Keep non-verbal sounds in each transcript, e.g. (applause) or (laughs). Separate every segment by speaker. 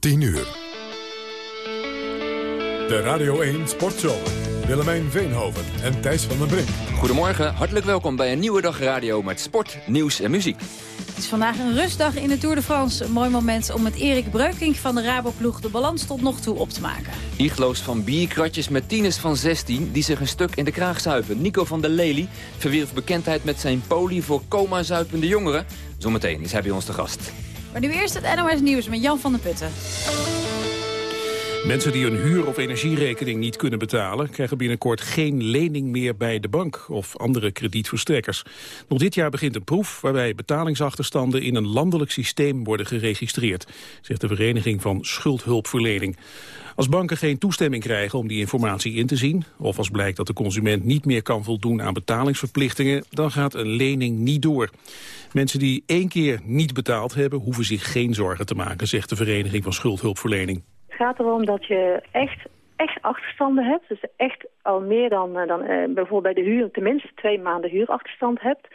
Speaker 1: 10 uur. De Radio 1 Sportshow. Willemijn Veenhoven en Thijs van den Brink.
Speaker 2: Goedemorgen, hartelijk welkom bij een nieuwe dag radio met sport, nieuws en muziek.
Speaker 3: Het is vandaag een rustdag in de Tour de France. Een mooi moment om met Erik Breukink van de Raboploeg de balans tot nog toe op te maken.
Speaker 2: Igloos van bierkratjes met tieners van 16 die zich een stuk in de kraag zuipen. Nico van der Lely verwierf bekendheid met zijn poli voor coma-zuipende jongeren. Zometeen is hij bij ons te gast.
Speaker 3: Maar nu eerst het NOS Nieuws met Jan van der Putten.
Speaker 4: Mensen die hun huur- of energierekening niet kunnen betalen... krijgen binnenkort geen lening meer bij de bank of andere kredietverstrekkers. Nog dit jaar begint een proef waarbij betalingsachterstanden... in een landelijk systeem worden geregistreerd, zegt de Vereniging van Schuldhulpverlening. Als banken geen toestemming krijgen om die informatie in te zien... of als blijkt dat de consument niet meer kan voldoen aan betalingsverplichtingen... dan gaat een lening niet door. Mensen die één keer niet betaald hebben... hoeven zich geen zorgen te maken, zegt de Vereniging van Schuldhulpverlening
Speaker 5: gaat erom dat je echt, echt achterstanden hebt. Dus echt al meer dan, eh, dan uh, bijvoorbeeld bij de huur, tenminste twee maanden huurachterstand hebt.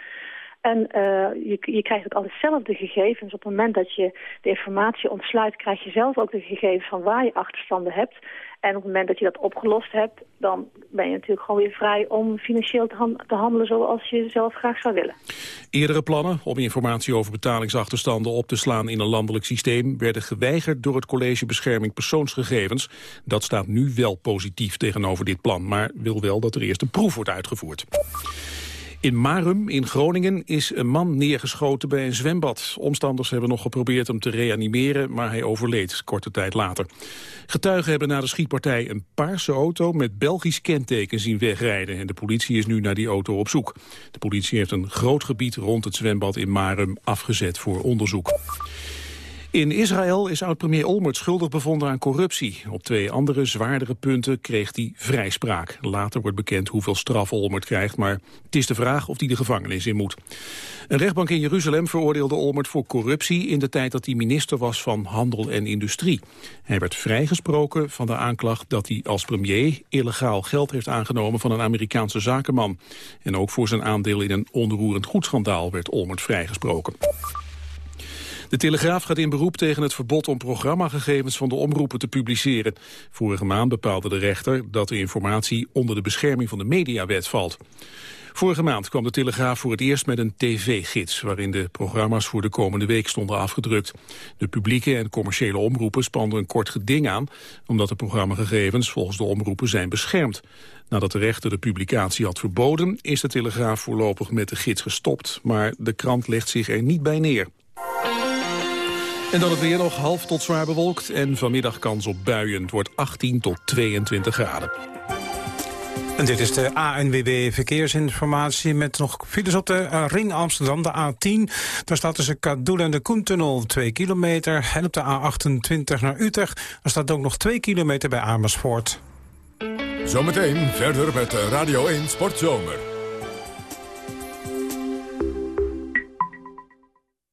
Speaker 5: En uh, je, je krijgt ook altijd zelf gegevens. Op het moment dat je de informatie ontsluit, krijg je zelf ook de gegevens van waar je achterstanden hebt. En op het moment dat je dat opgelost hebt, dan ben je natuurlijk gewoon weer vrij om financieel te, te, handelen zoals je zelf graag zou willen.
Speaker 4: Eerdere plannen om informatie over betalingsachterstanden op te slaan in een landelijk systeem werden geweigerd door het College Bescherming Persoonsgegevens. Dat staat nu wel positief tegenover dit plan, maar wil wel dat er eerst een proef wordt uitgevoerd. In Marum in Groningen is een man neergeschoten bij een zwembad. Omstanders hebben nog geprobeerd hem te reanimeren, maar hij overleed korte tijd later. Getuigen hebben na de schietpartij een paarse auto met Belgisch kenteken zien wegrijden. En de politie is nu naar die auto op zoek. De politie heeft een groot gebied rond het zwembad in Marum afgezet voor onderzoek. In Israël is oud-premier Olmert schuldig bevonden aan corruptie. Op twee andere zwaardere punten kreeg hij vrijspraak. Later wordt bekend hoeveel straf Olmert krijgt, maar het is de vraag of hij de gevangenis in moet. Een rechtbank in Jeruzalem veroordeelde Olmert voor corruptie in de tijd dat hij minister was van Handel en Industrie. Hij werd vrijgesproken van de aanklacht dat hij als premier illegaal geld heeft aangenomen van een Amerikaanse zakenman. En ook voor zijn aandeel in een onroerend goedschandaal werd Olmert vrijgesproken. De Telegraaf gaat in beroep tegen het verbod om programmagegevens van de omroepen te publiceren. Vorige maand bepaalde de rechter dat de informatie onder de bescherming van de mediawet valt. Vorige maand kwam de Telegraaf voor het eerst met een tv-gids... waarin de programma's voor de komende week stonden afgedrukt. De publieke en commerciële omroepen spanden een kort geding aan... omdat de programmagegevens volgens de omroepen zijn beschermd. Nadat de rechter de publicatie had verboden... is de Telegraaf voorlopig met de gids gestopt. Maar de krant legt zich er niet bij neer. En dan het weer nog half tot zwaar bewolkt en vanmiddag kans op buien. Het wordt 18 tot 22 graden.
Speaker 6: En dit is de ANWB Verkeersinformatie met nog files op de eh, Ring Amsterdam, de A10. Daar staat tussen Kadoel en de Koentunnel 2 kilometer. En op de A28 naar Utrecht, daar staat ook nog 2 kilometer bij Amersfoort.
Speaker 1: Zometeen verder met Radio 1 Sportzomer.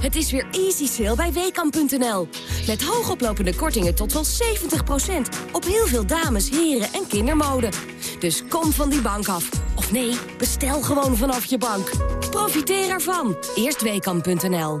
Speaker 7: Het is weer easy sale bij WKAM.nl. Met hoogoplopende kortingen tot wel 70%. Op heel veel dames, heren en kindermode. Dus kom van die bank af. Of nee, bestel gewoon vanaf je bank. Profiteer ervan. Eerst WKAM.nl.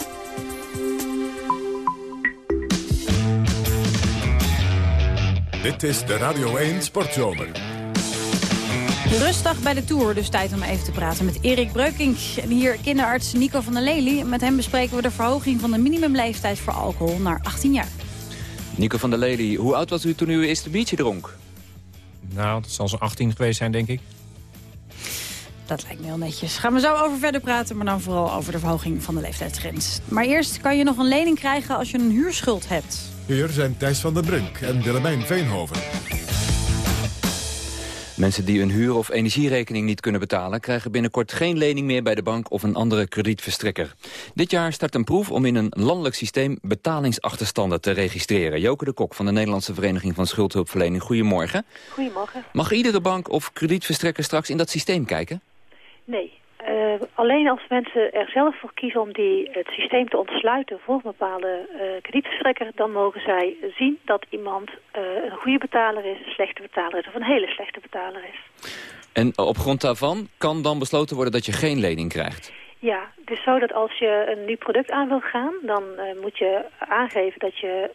Speaker 1: Dit is de Radio 1 Sportzomer.
Speaker 3: Rustdag bij de Tour, dus tijd om even te praten met Erik Breukink. En hier kinderarts Nico van der Lely. Met hem bespreken we de verhoging van de minimumleeftijd voor alcohol naar 18 jaar.
Speaker 2: Nico van der Lely, hoe oud was u toen u uw eerste biertje dronk?
Speaker 8: Nou, dat zal zo'n 18 geweest zijn, denk ik.
Speaker 3: Dat lijkt me heel netjes. Gaan we zo over verder praten, maar dan vooral over de verhoging van de leeftijdsgrens. Maar eerst kan je nog een lening krijgen als je een huurschuld hebt.
Speaker 1: Hier zijn Thijs van den Brink en Willemijn Veenhoven.
Speaker 2: Mensen die hun huur- of energierekening niet kunnen betalen... krijgen binnenkort geen lening meer bij de bank of een andere kredietverstrekker. Dit jaar start een proef om in een landelijk systeem betalingsachterstanden te registreren. Joke de Kok van de Nederlandse Vereniging van Schuldhulpverlening. Goedemorgen.
Speaker 5: Goedemorgen.
Speaker 2: Mag iedere bank of kredietverstrekker straks in dat systeem kijken?
Speaker 5: Nee. Uh, alleen als mensen er zelf voor kiezen om die, het systeem te ontsluiten voor een bepaalde uh, kredietverstrekker, dan mogen zij zien dat iemand uh, een goede betaler is, een slechte betaler is of een hele slechte betaler is.
Speaker 2: En op grond daarvan kan dan besloten worden dat je geen lening krijgt?
Speaker 5: Ja, het is zo dat als je een nieuw product aan wil gaan, dan moet je aangeven dat je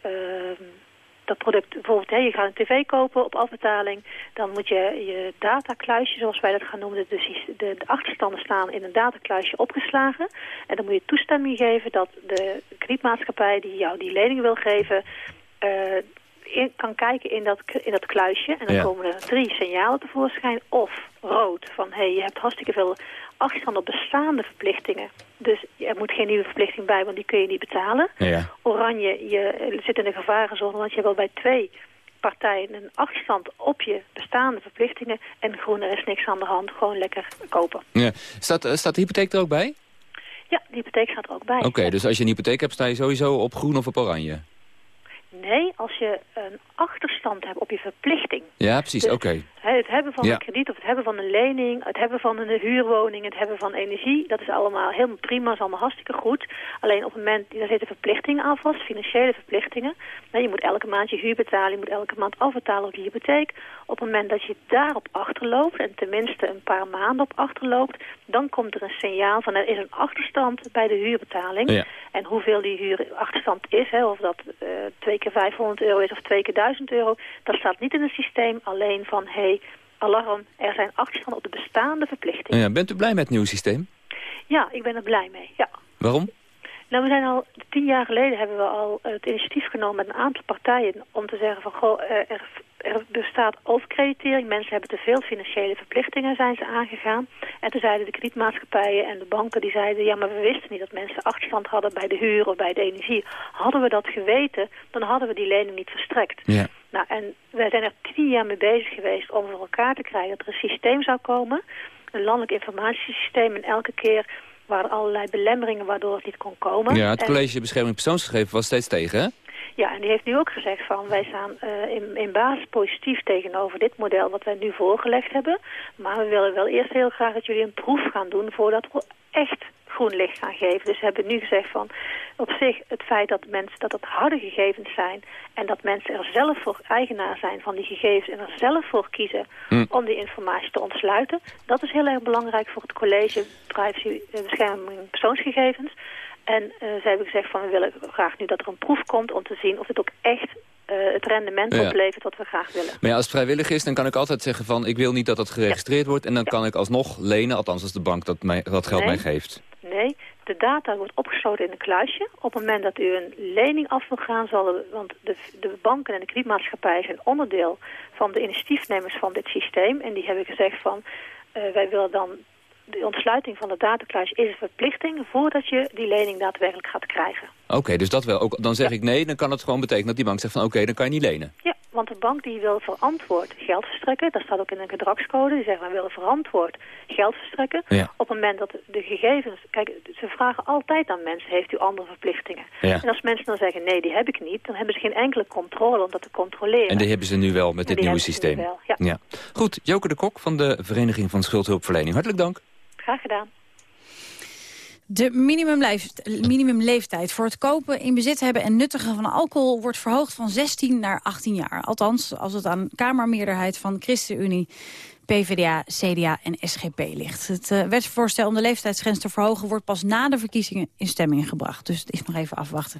Speaker 5: dat product, bijvoorbeeld hè, je gaat een tv kopen op afbetaling, dan moet je je datakluisje, zoals wij dat gaan noemen, de, de, de achterstanden staan in een datakluisje opgeslagen. En dan moet je toestemming geven dat de kredietmaatschappij die jou die lening wil geven, uh, in, kan kijken in dat, in dat kluisje. En dan
Speaker 2: Ja.
Speaker 5: komen er drie signalen tevoorschijn. Of rood, van hé, hey, je hebt hartstikke veel achterstand op bestaande verplichtingen. Dus er moet geen nieuwe verplichting bij, want die kun je niet betalen.
Speaker 2: Ja.
Speaker 5: Oranje, je zit in de gevarenzone, want je hebt al bij twee partijen een achterstand op je bestaande verplichtingen. En groen, er is niks aan de hand, gewoon lekker kopen.
Speaker 2: Ja. Staat, eh, staat de hypotheek er ook bij?
Speaker 5: Ja, die hypotheek gaat er ook bij.
Speaker 2: Oké, dus als je een hypotheek hebt, sta je sowieso op groen of op oranje?
Speaker 5: Nee, als je een achterstand hebt op je verplichting.
Speaker 2: Ja, precies,
Speaker 5: Dus
Speaker 2: oké.
Speaker 5: Het hebben van
Speaker 2: Ja.
Speaker 5: een krediet of het hebben van een lening, het hebben van een huurwoning, het hebben van energie, dat is allemaal helemaal prima, is allemaal hartstikke goed. Alleen op het moment, daar zitten verplichtingen aan vast, financiële verplichtingen. Nou, je moet elke maand je huur betalen, je moet elke maand afbetalen op je hypotheek. Op het moment dat je daarop achterloopt, en tenminste een paar maanden op achterloopt, dan komt er een signaal van er is een achterstand bij de huurbetaling.
Speaker 2: Ja.
Speaker 5: En hoeveel die huurachterstand is, hè, of dat eh, twee keer 500 euro is of twee keer 1000 euro, dat staat niet in het systeem. Alleen van, hé, hey, alarm, er zijn achterstanden op de bestaande verplichtingen.
Speaker 2: Ja, bent u blij met het nieuwe systeem?
Speaker 5: Ja, ik ben er blij mee, ja.
Speaker 2: Waarom?
Speaker 5: Nou, we zijn al tien jaar geleden hebben we al het initiatief genomen met een aantal partijen om te zeggen van goh, eh, er, er bestaat overkreditering, mensen hebben te veel financiële verplichtingen, zijn ze aangegaan. En toen zeiden de kredietmaatschappijen en de banken, die zeiden ja, maar we wisten niet dat mensen achterstand hadden bij de huur of bij de energie. Hadden we dat geweten, dan hadden we die lening niet verstrekt.
Speaker 2: Ja.
Speaker 5: Nou, en wij zijn er tien jaar mee bezig geweest om voor elkaar te krijgen dat er een systeem zou komen. Een landelijk informatiesysteem en elke keer waren allerlei belemmeringen waardoor het niet kon komen.
Speaker 2: Ja, het
Speaker 5: En-
Speaker 2: College Bescherming Persoonsgegevens was steeds tegen, hè?
Speaker 5: Ja, en die heeft nu ook gezegd van wij staan eh, in, in basis positief tegenover dit model wat wij nu voorgelegd hebben. Maar we willen wel eerst heel graag dat jullie een proef gaan doen voordat we echt groen licht gaan geven. Dus we hebben nu gezegd van op zich het feit dat mensen dat het harde gegevens zijn en dat mensen er zelf voor eigenaar zijn van die gegevens en er zelf voor kiezen
Speaker 2: Hm.
Speaker 5: om die informatie te ontsluiten. Dat is heel erg belangrijk voor het college privacy eh, bescherming persoonsgegevens. En eh zij hebben gezegd van we willen graag nu dat er een proef komt om te zien of het ook echt eh, het rendement
Speaker 2: Ja.
Speaker 5: oplevert wat we graag willen.
Speaker 2: Maar ja, als het vrijwillig is, dan kan ik altijd zeggen van... ik wil niet dat dat geregistreerd wordt en dan kan ik alsnog lenen... althans als de bank dat, mij, dat geld
Speaker 5: Nee.
Speaker 2: mij geeft.
Speaker 5: Nee, de data wordt opgesloten in een kluisje. Op het moment dat u een lening af wil gaan, zal want de, de banken en de kredietmaatschappijen zijn onderdeel van de initiatiefnemers van dit systeem. En die hebben gezegd van, eh, wij willen dan de ontsluiting van de datakluis is een verplichting voordat je die lening daadwerkelijk gaat krijgen.
Speaker 2: Oké, dus dat wel. Ook, dan zeg ik nee, dan kan het gewoon betekenen dat die bank zegt van... oké, dan kan je niet lenen.
Speaker 5: Ja, want de bank die wil verantwoord geld verstrekken, dat staat ook in een gedragscode, die zeggen we willen verantwoord geld verstrekken.
Speaker 2: Ja.
Speaker 5: Op het moment dat de gegevens, kijk, ze vragen altijd aan mensen, heeft u andere verplichtingen?
Speaker 2: Ja.
Speaker 5: En als mensen dan zeggen, nee, die heb ik niet, dan hebben ze geen enkele controle om dat te controleren.
Speaker 2: En die hebben ze nu wel met dit nieuwe systeem.
Speaker 5: wel, ja.
Speaker 2: Goed, Joke de Kok van de Vereniging van Schuldhulpverlening. Hartelijk dank.
Speaker 5: Gedaan.
Speaker 3: De minimumleeft- minimumleeftijd voor het kopen, in bezit hebben en nuttigen van alcohol wordt verhoogd van 16 naar 18 jaar. Althans, als het aan Kamermeerderheid van ChristenUnie, PvdA, CDA en SGP ligt. Het eh, wetsvoorstel om de leeftijdsgrens te verhogen wordt pas na de verkiezingen in stemming gebracht. Dus het is nog even afwachten.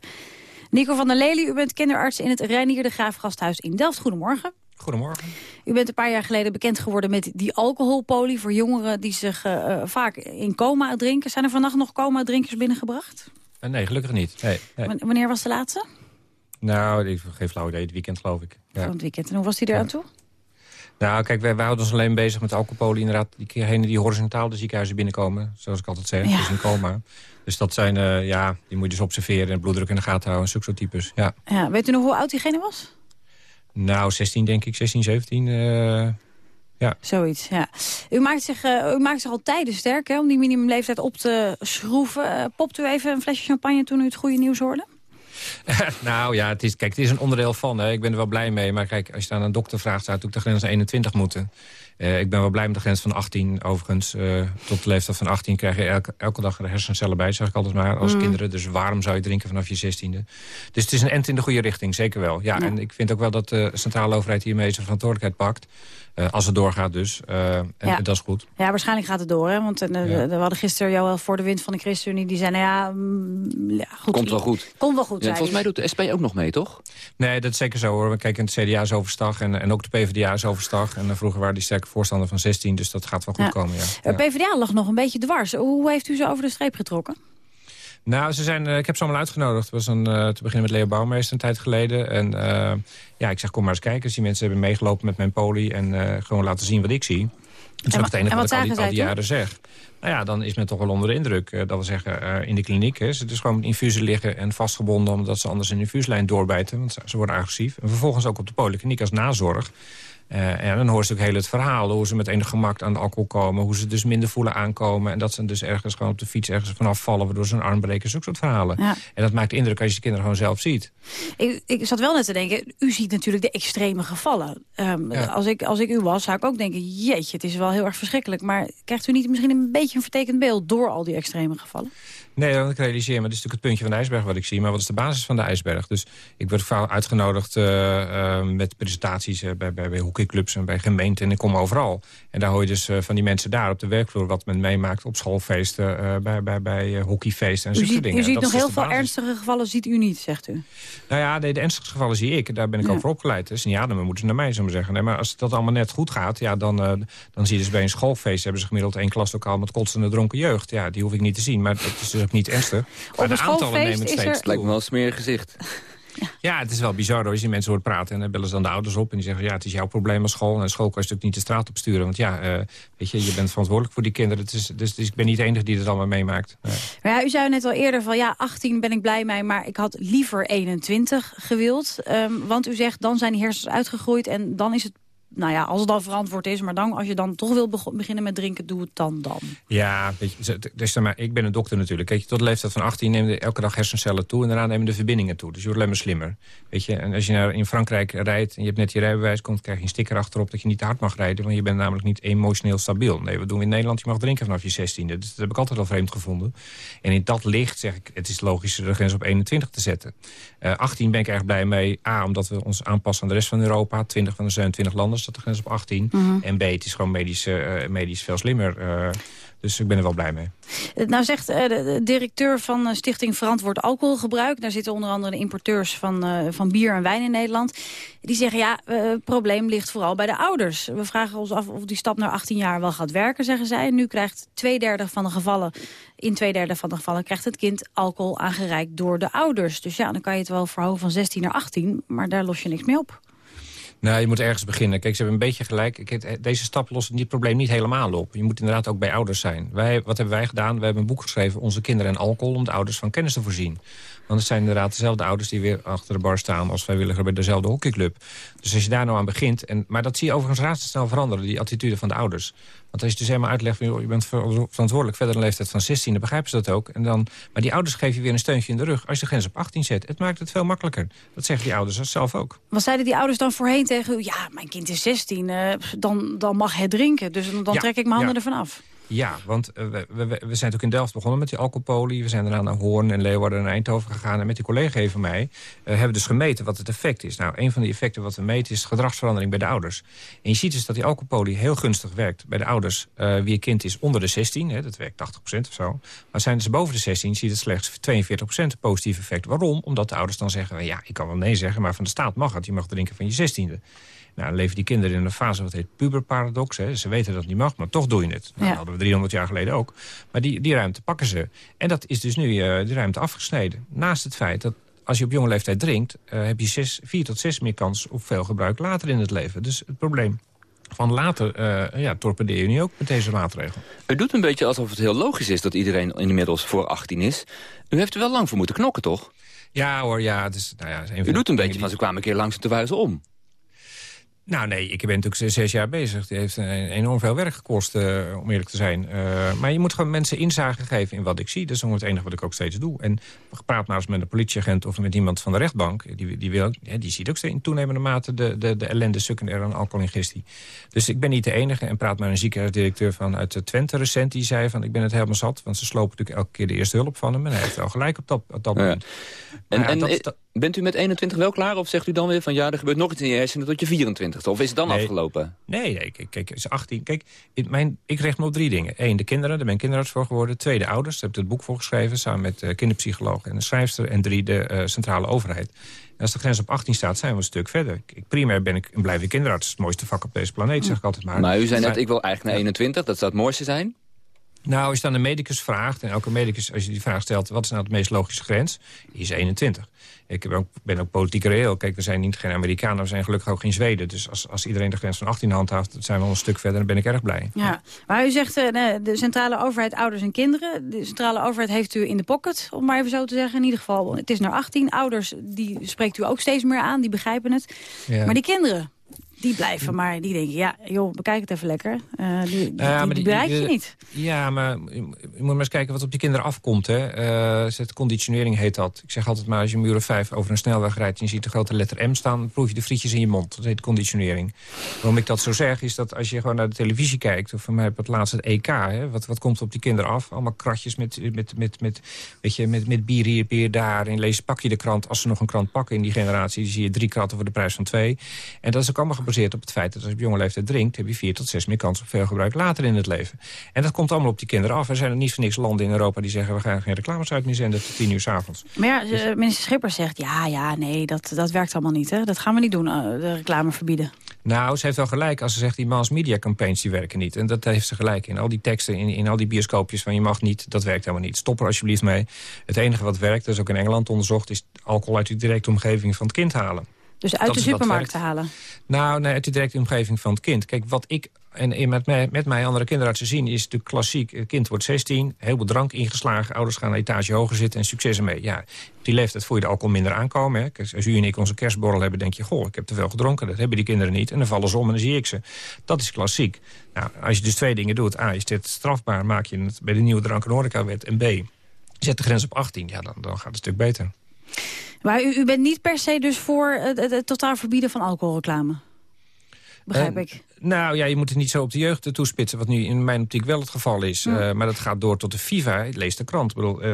Speaker 3: Nico van der Lely, u bent kinderarts in het Reinier de Graaf Gasthuis in Delft. Goedemorgen.
Speaker 8: Goedemorgen.
Speaker 3: U bent een paar jaar geleden bekend geworden met die alcoholpolie... voor jongeren die zich eh, eh, vaak in coma drinken. Zijn er vannacht nog coma-drinkers binnengebracht?
Speaker 8: Eh, nee, gelukkig niet. Nee,
Speaker 3: Wanneer was de laatste?
Speaker 8: Nou, ik geef flauw idee, het weekend geloof ik. Ja.
Speaker 3: Van het weekend. En hoe was die eraan toe?
Speaker 8: Nou, kijk, wij, wij houden ons alleen bezig met alcohol. Inderdaad, diegenen die horizontaal de ziekenhuizen binnenkomen. Zoals ik altijd zeg,
Speaker 3: Ja.
Speaker 8: dus in coma. Dus dat zijn, ja, die moet je dus observeren... en bloeddruk in de gaten houden, zulke soort types. Ja.
Speaker 3: Ja, weet u nog hoe oud diegene was?
Speaker 8: Nou, 16 denk ik, 16, 17. eh, ja.
Speaker 3: Zoiets, ja. U maakt zich, eh, u maakt zich al tijden sterk hè, om die minimumleeftijd op te schroeven. Eh, popt u even een flesje champagne toen u het goede nieuws hoorde? (laughs)
Speaker 8: nou ja, het is, kijk, het is een onderdeel van. Hè. Ik ben er wel blij mee. Maar kijk, als je het aan een dokter vraagt... zou natuurlijk de grens 21 moeten. Eh, ik ben wel blij met de grens van 18. Overigens, eh, tot de leeftijd van 18 krijg je elke, elke dag er hersencellen bij, zeg ik altijd maar, als
Speaker 3: Mm.
Speaker 8: kinderen. Dus waarom zou je drinken vanaf je 16e? Dus het is een end in de goede richting, zeker wel. Ja,
Speaker 3: Ja.
Speaker 8: en ik vind ook wel dat de centrale overheid hiermee zijn verantwoordelijkheid pakt. Eh, als het doorgaat dus. Eh, en,
Speaker 3: Ja.
Speaker 8: en dat is goed.
Speaker 3: Ja, waarschijnlijk gaat het door. Hè? Want
Speaker 8: Ja.
Speaker 3: we hadden gisteren Joël voor de wind van de ChristenUnie. Die zei, nou ja, mm, ja goed.
Speaker 2: Komt wel goed.
Speaker 3: Komt wel goed,
Speaker 2: volgens mij doet de SP ook nog mee, toch?
Speaker 8: Nee, dat is zeker zo hoor. We kijken het CDA is overstag en, en ook de PvdA is overstag. En vroeger waren die sterke voorstander van 16, dus dat gaat wel goed
Speaker 3: Ja.
Speaker 8: komen. Ja.
Speaker 3: Eh, PvdA lag nog een beetje dwars. Hoe heeft u ze over de streep getrokken?
Speaker 8: Nou, ze zijn, eh, ik heb ze allemaal uitgenodigd. Het was een, eh, te beginnen met Leo Bouwmeester een tijd geleden. En eh, ja, ik zeg, kom maar eens kijken. Dus die mensen hebben meegelopen met mijn poli en eh, gewoon laten zien wat ik zie. Dat is ook het enige
Speaker 3: en
Speaker 8: wat
Speaker 3: wat
Speaker 8: ik al die, al jaren zeg. Nou ja, dan is men toch wel onder de indruk. eh, dat we zeggen, eh, in de kliniek. Hè, ze dus gewoon met infusen liggen en vastgebonden... omdat ze anders een infuuslijn doorbijten. Want ze, ze worden agressief. En vervolgens ook op de polykliniek als nazorg. Eh, en dan hoor je ook heel het verhaal. Hoe ze met enig gemak aan de alcohol komen. Hoe ze dus minder voelen aankomen. En dat ze dus ergens gewoon op de fiets ergens vanaf vallen. Waardoor ze een arm breken. Zulke soort verhalen.
Speaker 3: Ja.
Speaker 8: En dat maakt indruk als je de kinderen gewoon zelf ziet.
Speaker 3: Ik, ik zat wel net te denken, u ziet natuurlijk de extreme gevallen. Ehm,
Speaker 8: Ja.
Speaker 3: als, ik, als ik u was, zou ik ook denken, jeetje, het is wel heel erg verschrikkelijk. Maar krijgt u niet misschien een beetje een vertekend beeld door al die extreme gevallen?
Speaker 8: Nee, ik realiseer me. Dit is natuurlijk het puntje van de ijsberg wat ik zie. Maar wat is de basis van de ijsberg? Dus ik word vaak uitgenodigd eh, eh, met presentaties eh, bij, bij, bij hockeyclubs en bij gemeenten. En ik kom overal. En daar hoor je dus van die mensen daar op de werkvloer... wat men meemaakt op schoolfeesten, bij, bij, bij hockeyfeesten en zulke
Speaker 3: ziet,
Speaker 8: dingen.
Speaker 3: u ziet
Speaker 8: Dat
Speaker 3: nog
Speaker 8: dus
Speaker 3: heel veel ernstige gevallen, ziet u niet, zegt u.
Speaker 8: Nou ja, nee, de ernstigste gevallen zie ik. Daar ben ik
Speaker 3: Ja.
Speaker 8: over opgeleid. Dus ja, dan moeten ze naar mij, zullen we zeggen. Nee, maar als dat allemaal net goed gaat, ja, dan, dan zie je dus bij een schoolfeest... hebben ze gemiddeld één klaslokaal met kotsende dronken jeugd. Ja, die hoef ik niet te zien, maar dat is dus ook niet ernstig. Maar
Speaker 3: een
Speaker 8: de aantallen nemen steeds
Speaker 3: er-
Speaker 8: toe.
Speaker 2: Lijkt me wel een smerig gezicht. (laughs)
Speaker 8: Ja, het is wel bizar hoor. Als je mensen hoort praten en dan bellen ze dan de ouders op... en die zeggen, ja, het is jouw probleem als school. En de school kan je natuurlijk niet de straat op sturen. Want ja, eh, weet je, je bent verantwoordelijk voor die kinderen. Het is, dus, dus ik ben niet de enige die dit allemaal meemaakt. Nee.
Speaker 3: Maar ja, u zei net al eerder van ja, 18 ben ik blij mee, maar ik had liever 21 gewild. Ehm, want u zegt, dan zijn die hersens uitgegroeid en dan is het, nou ja, als het dan verantwoord is, maar dan als je dan toch wil beginnen met drinken, doe het dan dan.
Speaker 8: Ja, weet je, dus, ik ben een dokter natuurlijk. Kijk, tot de leeftijd van 18 nemen de elke dag hersencellen toe... en daarna nemen de verbindingen toe. Dus je wordt alleen maar slimmer. Weet je, en als je naar, in Frankrijk rijdt en je hebt net je rijbewijs... komt, krijg je een sticker achterop dat je niet te hard mag rijden... want je bent namelijk niet emotioneel stabiel. Nee, wat doen we in Nederland? Je mag drinken vanaf je 16e. Dus dat heb ik altijd al vreemd gevonden. En in dat licht zeg ik, het is logischer de grens op 21 te zetten. Eh 18 ben ik erg blij mee. A, omdat we ons aanpassen aan de rest van Europa. 20 van de 27 landen staat de grens op 18.
Speaker 3: Mhm.
Speaker 8: En B, het is gewoon medisch, eh, medisch veel slimmer... eh, dus ik ben er wel blij mee.
Speaker 3: Nou zegt eh, de, directeur van Stichting Verantwoord Alcoholgebruik... daar zitten onder andere de importeurs van, van bier en wijn in Nederland... die zeggen ja, het probleem ligt vooral bij de ouders. We vragen ons af of die stap naar 18 jaar wel gaat werken, zeggen zij. Nu krijgt twee derde van de gevallen... in twee derde van de gevallen krijgt het kind alcohol aangereikt door de ouders. Dus ja, dan kan je het wel verhogen van 16 naar 18... maar daar los je niks mee op.
Speaker 8: Nou, je moet ergens beginnen. Kijk, ze hebben een beetje gelijk. Kijk, deze stap lost dit probleem niet helemaal op. Je moet inderdaad ook bij ouders zijn. Wij, wat hebben wij gedaan? We hebben een boek geschreven, Onze Kinderen en Alcohol... om de ouders van kennis te voorzien. Want het zijn inderdaad dezelfde ouders die weer achter de bar staan... als vrijwilliger bij dezelfde hockeyclub. Dus als je daar nou aan begint... En, maar dat zie je overigens razendsnel veranderen, die attitude van de ouders. Want als je dus helemaal uitlegt, je bent ver- verantwoordelijk... verder een leeftijd van 16, dan begrijpen ze dat ook. En dan, maar die ouders geven je weer een steuntje in de rug... als je de grens op 18 zet. Het maakt het veel makkelijker. Dat zeggen die ouders zelf ook.
Speaker 3: Wat zeiden die ouders dan voorheen tegen u? Ja, mijn kind is 16, eh, dan, dan mag het drinken. Dus dan, dan
Speaker 8: Ja,
Speaker 3: trek ik mijn handen
Speaker 8: ja.
Speaker 3: ervan af.
Speaker 8: Ja, want eh, we, we, zijn ook in Delft begonnen met die alcoholpolie. We zijn daarna naar Hoorn en Leeuwarden en Eindhoven gegaan. En met die collega van mij eh, hebben we dus gemeten wat het effect is. Nou, een van die effecten wat we meten is gedragsverandering bij de ouders. En je ziet dus dat die alcoholpolie heel gunstig werkt bij de ouders. eh, wie een kind is onder de 16, hè, dat werkt 80% of zo. Maar zijn ze boven de 16, zie je het slechts 42% positief effect. Waarom? Omdat de ouders dan zeggen, ja, ik kan wel nee zeggen... maar van de staat mag het, je mag drinken van je 16e. Nou, dan leven die kinderen in een fase wat heet puberparadox. Hè. Ze weten dat het niet mag, maar toch doe je het. Nou,
Speaker 3: Ja.
Speaker 8: Dat hadden we 300 jaar geleden ook. Maar die, die ruimte pakken ze. En dat is dus nu eh die ruimte afgesneden. Naast het feit dat als je op jonge leeftijd drinkt... eh, heb je zes, vier tot zes meer kans op veel gebruik later in het leven. Dus het probleem van later uh, ja, torpedeer je nu ook met deze maatregel.
Speaker 2: Het doet een beetje alsof het heel logisch is dat iedereen inmiddels voor 18 is. U heeft er wel lang voor moeten knokken, toch?
Speaker 8: Ja hoor, ja. Het is, nou ja,
Speaker 2: het is U doet een beetje van ze kwamen een keer langs en toen waren ze om.
Speaker 8: Nou nee, ik ben natuurlijk zes jaar bezig. Die heeft enorm veel werk gekost, uh, om eerlijk te zijn. Uh, maar je moet gewoon mensen inzage geven in wat ik zie. Dat is het enige wat ik ook steeds doe. En praat maar eens met een politieagent of met iemand van de rechtbank. Die, die, wil, ja, die ziet ook in toenemende mate de, de, de ellende secundair aan alcoholingestie. Dus ik ben niet de enige. En praat met een ziekenhuisdirecteur vanuit Twente recent. Die zei van ik ben het helemaal zat. Want ze slopen natuurlijk elke keer de eerste hulp van hem. En hij heeft wel gelijk op dat, op dat moment.
Speaker 2: En, en dat, bent u met 21 wel klaar? Of zegt u dan weer van ja, er gebeurt nog iets in je hersenen tot je 24 Of is het dan afgelopen?
Speaker 8: Nee, nee kijk, kijk, is 18. Kijk, ik, mijn, ik richt me op drie dingen. Eén, de kinderen, daar ben ik kinderarts voor geworden. Twee, de ouders, daar heb ik het boek voor geschreven... samen met de kinderpsycholoog en de schrijfster. En drie, de uh, centrale overheid. En als de grens op 18 staat, zijn we een stuk verder. Ik, primair ben ik en blijf ik kinderarts. Het mooiste vak op deze planeet, zeg ik altijd maar.
Speaker 2: Maar u zei net, ik wil eigenlijk naar 21. Dat zou het mooiste zijn?
Speaker 8: Nou, als je dan een medicus vraagt, en elke medicus, als je die vraag stelt... wat is nou de meest logische grens, is 21. Ik ben ook, ben ook politiek reëel. Kijk, we zijn niet geen Amerikanen, we zijn gelukkig ook geen Zweden. Dus als, als iedereen de grens van 18 handhaaft, dan zijn we al een stuk verder en dan ben ik erg blij.
Speaker 3: Ja, maar u zegt uh, de centrale overheid, ouders en kinderen. De centrale overheid heeft u in de pocket, om maar even zo te zeggen. In ieder geval, het is naar 18. Ouders, die spreekt u ook steeds meer aan, die begrijpen het. Ja. Maar die kinderen, die blijven maar, die denken, ja, joh, bekijk het even lekker. Uh, die, ja, die, die, bereik je niet.
Speaker 8: Ja, maar je moet maar eens kijken wat op die kinderen afkomt. Hè. Uh, conditionering heet dat. Ik zeg altijd maar, als je muren 5 over een snelweg rijdt... en je ziet de grote letter M staan, dan proef je de frietjes in je mond. Dat heet conditionering. Waarom ik dat zo zeg, is dat als je gewoon naar de televisie kijkt... of van mij op het laatste het EK, hè, wat, wat komt op die kinderen af? Allemaal kratjes met, met, met, met, weet je, met, met bier hier, bier daar. En lees, pak je de krant, als ze nog een krant pakken in die generatie... dan zie je drie kratten voor de prijs van twee. En dat is ook allemaal gebaseerd op het feit dat als je op jonge leeftijd drinkt... heb je vier tot zes meer kans op veel gebruik later in het leven. En dat komt allemaal op die kinderen af. Er zijn er niet voor niks landen in Europa die zeggen... we gaan geen reclames uit meer zenden tot tien uur s avonds.
Speaker 3: Maar ja, dus... minister Schippers zegt... ja, ja, nee, dat, dat werkt allemaal niet. Hè? Dat gaan we niet doen, uh, de reclame verbieden.
Speaker 8: Nou, ze heeft wel gelijk als ze zegt... die mass media campaigns die werken niet. En dat heeft ze gelijk in. Al die teksten, in, in al die bioscoopjes van je mag niet... dat werkt helemaal niet. Stop er alsjeblieft mee. Het enige wat werkt, dat is ook in Engeland onderzocht... is alcohol uit de directe omgeving van het kind halen.
Speaker 3: Dus uit de supermarkt te halen?
Speaker 8: Nou, nee, uit de directe omgeving van het kind. Kijk, wat ik en met mij, met mij andere kinderartsen zien is natuurlijk klassiek. Het kind wordt 16, heel veel drank ingeslagen. Ouders gaan een etage hoger zitten en succes ermee. Ja, die leeftijd voel je de alcohol minder aankomen. Hè. Als u en ik onze kerstborrel hebben, denk je... goh, ik heb te veel gedronken. Dat hebben die kinderen niet. En dan vallen ze om en dan zie ik ze. Dat is klassiek. Nou, als je dus twee dingen doet. A, is dit strafbaar, maak je het bij de nieuwe drank- en horecawet. En B, zet de grens op 18. Ja, dan, dan gaat het een stuk beter.
Speaker 3: Maar u, u bent niet per se dus voor het, het, totaal verbieden van alcoholreclame? Begrijp ik.
Speaker 8: Nou ja, je moet het niet zo op de jeugd toespitsen... wat nu in mijn optiek wel het geval is. Uh, maar dat gaat door tot de FIFA. Lees de krant. Ik bedoel, uh,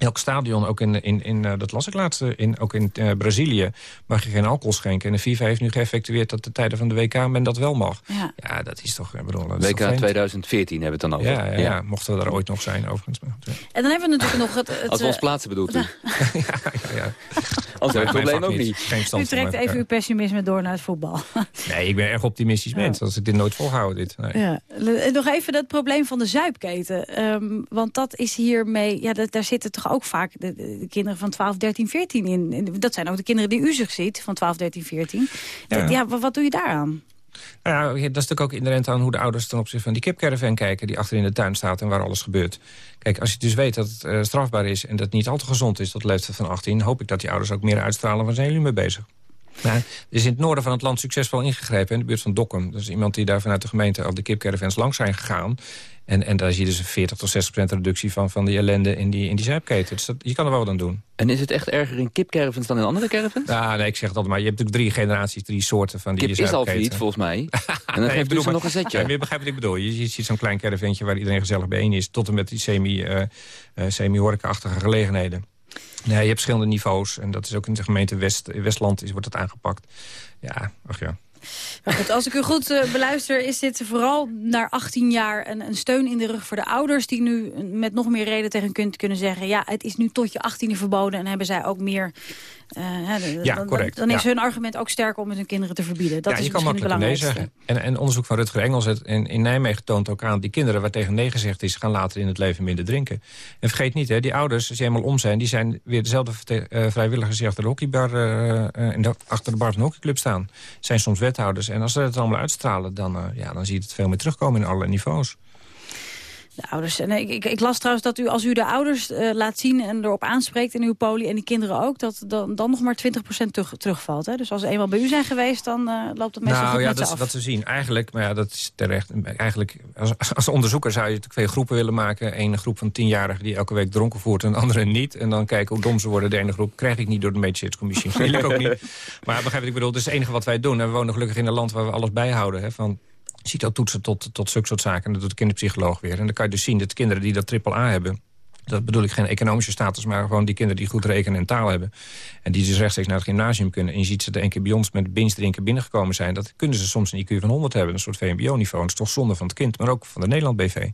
Speaker 8: Elk stadion, ook in, in, in uh, dat las ik laatst, in, ook in uh, Brazilië, mag je geen alcohol schenken. En de FIFA heeft nu geëffectueerd dat de tijden van de WK men dat wel mag. Ja, ja dat is toch... Bedoel,
Speaker 2: dat WK 2014 hebben we het dan over.
Speaker 8: Ja, ja, ja. mochten we daar ooit nog zijn, overigens.
Speaker 3: En dan hebben we natuurlijk nog het... het
Speaker 2: Als we ons plaatsen bedoelt u? ja, (laughs)
Speaker 8: ja, ja.
Speaker 2: Anders heb het probleem ook niet.
Speaker 3: Geen u trekt even uw pessimisme door naar het voetbal. (laughs)
Speaker 8: nee, ik ben erg optimistisch mens. Als ik dit nooit volhouden. Dit. Nee. Ja.
Speaker 3: Nog even dat probleem van de zuipketen. Um, want dat is hiermee... Ja, dat, daar zitten toch ook vaak de, de, kinderen van 12, 13, 14 in. Dat zijn ook de kinderen die u zich ziet, van 12, 13, 14. Ja, ja wat, wat doe je daaraan?
Speaker 8: Nou ja, dat is natuurlijk ook inherent aan hoe de ouders ten opzichte van die kipcaravan kijken... die achter in de tuin staat en waar alles gebeurt. Kijk, als je dus weet dat het uh, strafbaar is en dat het niet al te gezond is... tot de leeftijd van 18, hoop ik dat die ouders ook meer uitstralen... van zijn jullie mee bezig. Nou, er is in het noorden van het land succesvol ingegrepen... in de buurt van Dokkum. Dat is iemand die daar vanuit de gemeente... op de kipcaravans langs zijn gegaan. En, en daar zie je dus een 40 tot 60 procent reductie van, van die ellende in die, in die zuipketen. Dus dat, je kan er wel wat aan doen.
Speaker 2: En is het echt erger in kipcaravans dan in andere caravans?
Speaker 8: Ja, nee, ik zeg het altijd maar. Je hebt natuurlijk drie generaties, drie soorten van die
Speaker 2: Kip is al failliet, volgens mij. (laughs) en dan geeft u ze nog een zetje.
Speaker 8: Ja, je begrijpt wat ik bedoel. Je, je ziet zo'n klein caravantje waar iedereen gezellig bijeen is... tot en met die semi-horeca-achtige uh, uh, semi gelegenheden. Nee, je hebt verschillende niveaus. En dat is ook in de gemeente West, Westland is, wordt dat aangepakt. Ja, ach ja.
Speaker 3: Maar goed, als ik u goed uh, beluister, is dit vooral naar 18 jaar een, een, steun in de rug voor de ouders... die nu met nog meer reden tegen kunt kunnen zeggen... ja, het is nu tot je 18e verboden en hebben zij ook meer... Uh,
Speaker 8: ja, correct.
Speaker 3: Dan, is hun argument ook sterker om het hun kinderen te verbieden. Dat
Speaker 8: ja,
Speaker 3: is
Speaker 8: je kan makkelijk nee zeggen. En, en onderzoek van Rutger Engels in, in Nijmegen toont ook aan... die kinderen waar tegen nee gezegd is, gaan later in het leven minder drinken. En vergeet niet, hè, die ouders, als ze eenmaal om zijn... die zijn weer dezelfde uh, vrijwilligers die achter de hockeybar... Uh, in de, achter de bar van de hockeyclub staan. Zijn soms wethouders. En als ze het allemaal uitstralen, dan, ja, dan zie je het veel meer terugkomen in alle niveaus.
Speaker 3: De ouders. En ik, ik, ik, las trouwens dat u, als u de ouders uh, laat zien en erop aanspreekt in uw poli en die kinderen ook, dat dan, dan nog maar 20% terug, terugvalt. Hè? Dus als ze eenmaal bij u zijn geweest, dan uh, loopt het meestal
Speaker 8: nou,
Speaker 3: goed
Speaker 8: ja,
Speaker 3: met
Speaker 8: dat
Speaker 3: ze af.
Speaker 8: wat te zien. Eigenlijk, maar ja, dat is terecht. Eigenlijk, als, als onderzoeker zou je twee groepen willen maken. Eén groep van tienjarigen die elke week dronken voert en de andere niet. En dan kijken hoe dom ze worden. De ene groep krijg ik niet door de Medicijnscommissie. Wil ik ook niet. (laughs) Maar begrijp wat ik bedoel, het is het enige wat wij doen. En we wonen gelukkig in een land waar we alles bijhouden. Hè, van CITO-toetsen tot, tot zulke soort zaken. En dat doet de kinderpsycholoog weer. En dan kan je dus zien dat de kinderen die dat triple A hebben... dat bedoel ik geen economische status... maar gewoon die kinderen die goed rekenen en taal hebben... en die dus rechtstreeks naar het gymnasium kunnen... en je ziet ze er een keer bij ons met binge drinken binnengekomen zijn... dat kunnen ze soms een IQ van 100 hebben, een soort VMBO-niveau. Dat is toch zonde van het kind, maar ook van de Nederland BV.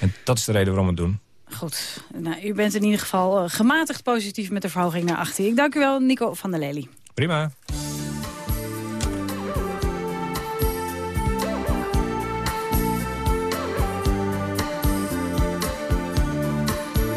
Speaker 8: En dat is de reden waarom we het doen.
Speaker 3: Goed, nou, u bent in ieder geval uh, gematigd positief met de verhoging naar 18. Ik dank u wel, Nico van der Lely.
Speaker 8: Prima.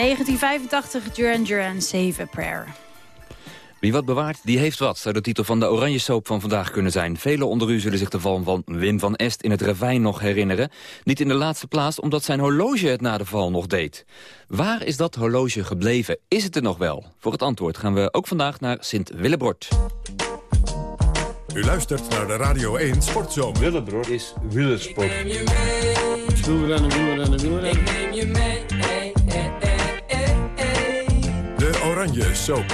Speaker 3: 1985, Duran Duran, Save a Prayer.
Speaker 2: Wie wat bewaart, die heeft wat, zou de titel van de Oranje Soap van vandaag kunnen zijn. Velen onder u zullen zich de val van Wim van Est in het ravijn nog herinneren. Niet in de laatste plaats, omdat zijn horloge het na de val nog deed. Waar is dat horloge gebleven? Is het er nog wel? Voor het antwoord gaan we ook vandaag naar Sint-Willebrod.
Speaker 1: U luistert naar de Radio 1 Sportzomer.
Speaker 9: Willebrod is wielersport.
Speaker 1: Wielrennen, wielrennen, wielrennen. De Oranje Soap.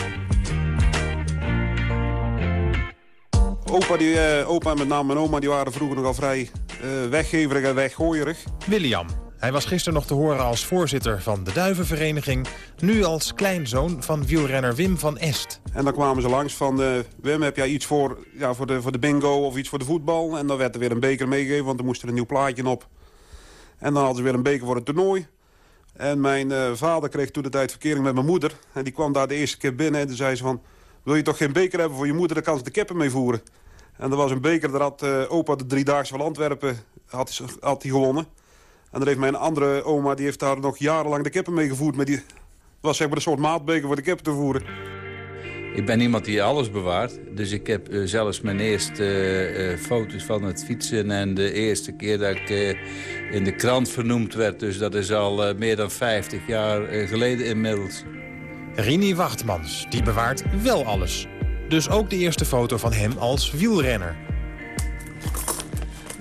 Speaker 10: Opa, die, uh, opa en met name mijn oma die waren vroeger nogal vrij uh, weggeverig en weggooierig.
Speaker 11: William. Hij was gisteren nog te horen als voorzitter van de Duivenvereniging. Nu als kleinzoon van wielrenner Wim van Est.
Speaker 10: En dan kwamen ze langs van... Uh, Wim, heb jij iets voor, ja, voor, de, voor de bingo of iets voor de voetbal? En dan werd er weer een beker meegegeven, want er moest er een nieuw plaatje op. En dan hadden ze weer een beker voor het toernooi. En mijn uh, vader kreeg toen de tijd verkering met mijn moeder. En die kwam daar de eerste keer binnen en toen zei ze van... Wil je toch geen beker hebben voor je moeder, dan kan ze de kippen mee voeren. En er was een beker, daar had uh, opa de Driedaagse van Antwerpen had, had hij gewonnen. En dan heeft mijn andere oma, die heeft daar nog jarenlang de kippen mee gevoerd. Maar die was zeg maar een soort maatbeker voor de kippen te voeren.
Speaker 9: Ik ben iemand die alles bewaart. Dus ik heb uh, zelfs mijn eerste uh, foto's van het fietsen... en de eerste keer dat ik uh, in de krant vernoemd werd. Dus dat is al meer dan 50 jaar geleden inmiddels.
Speaker 11: Rini Wachtmans, die bewaart wel alles. Dus ook de eerste foto van hem als wielrenner.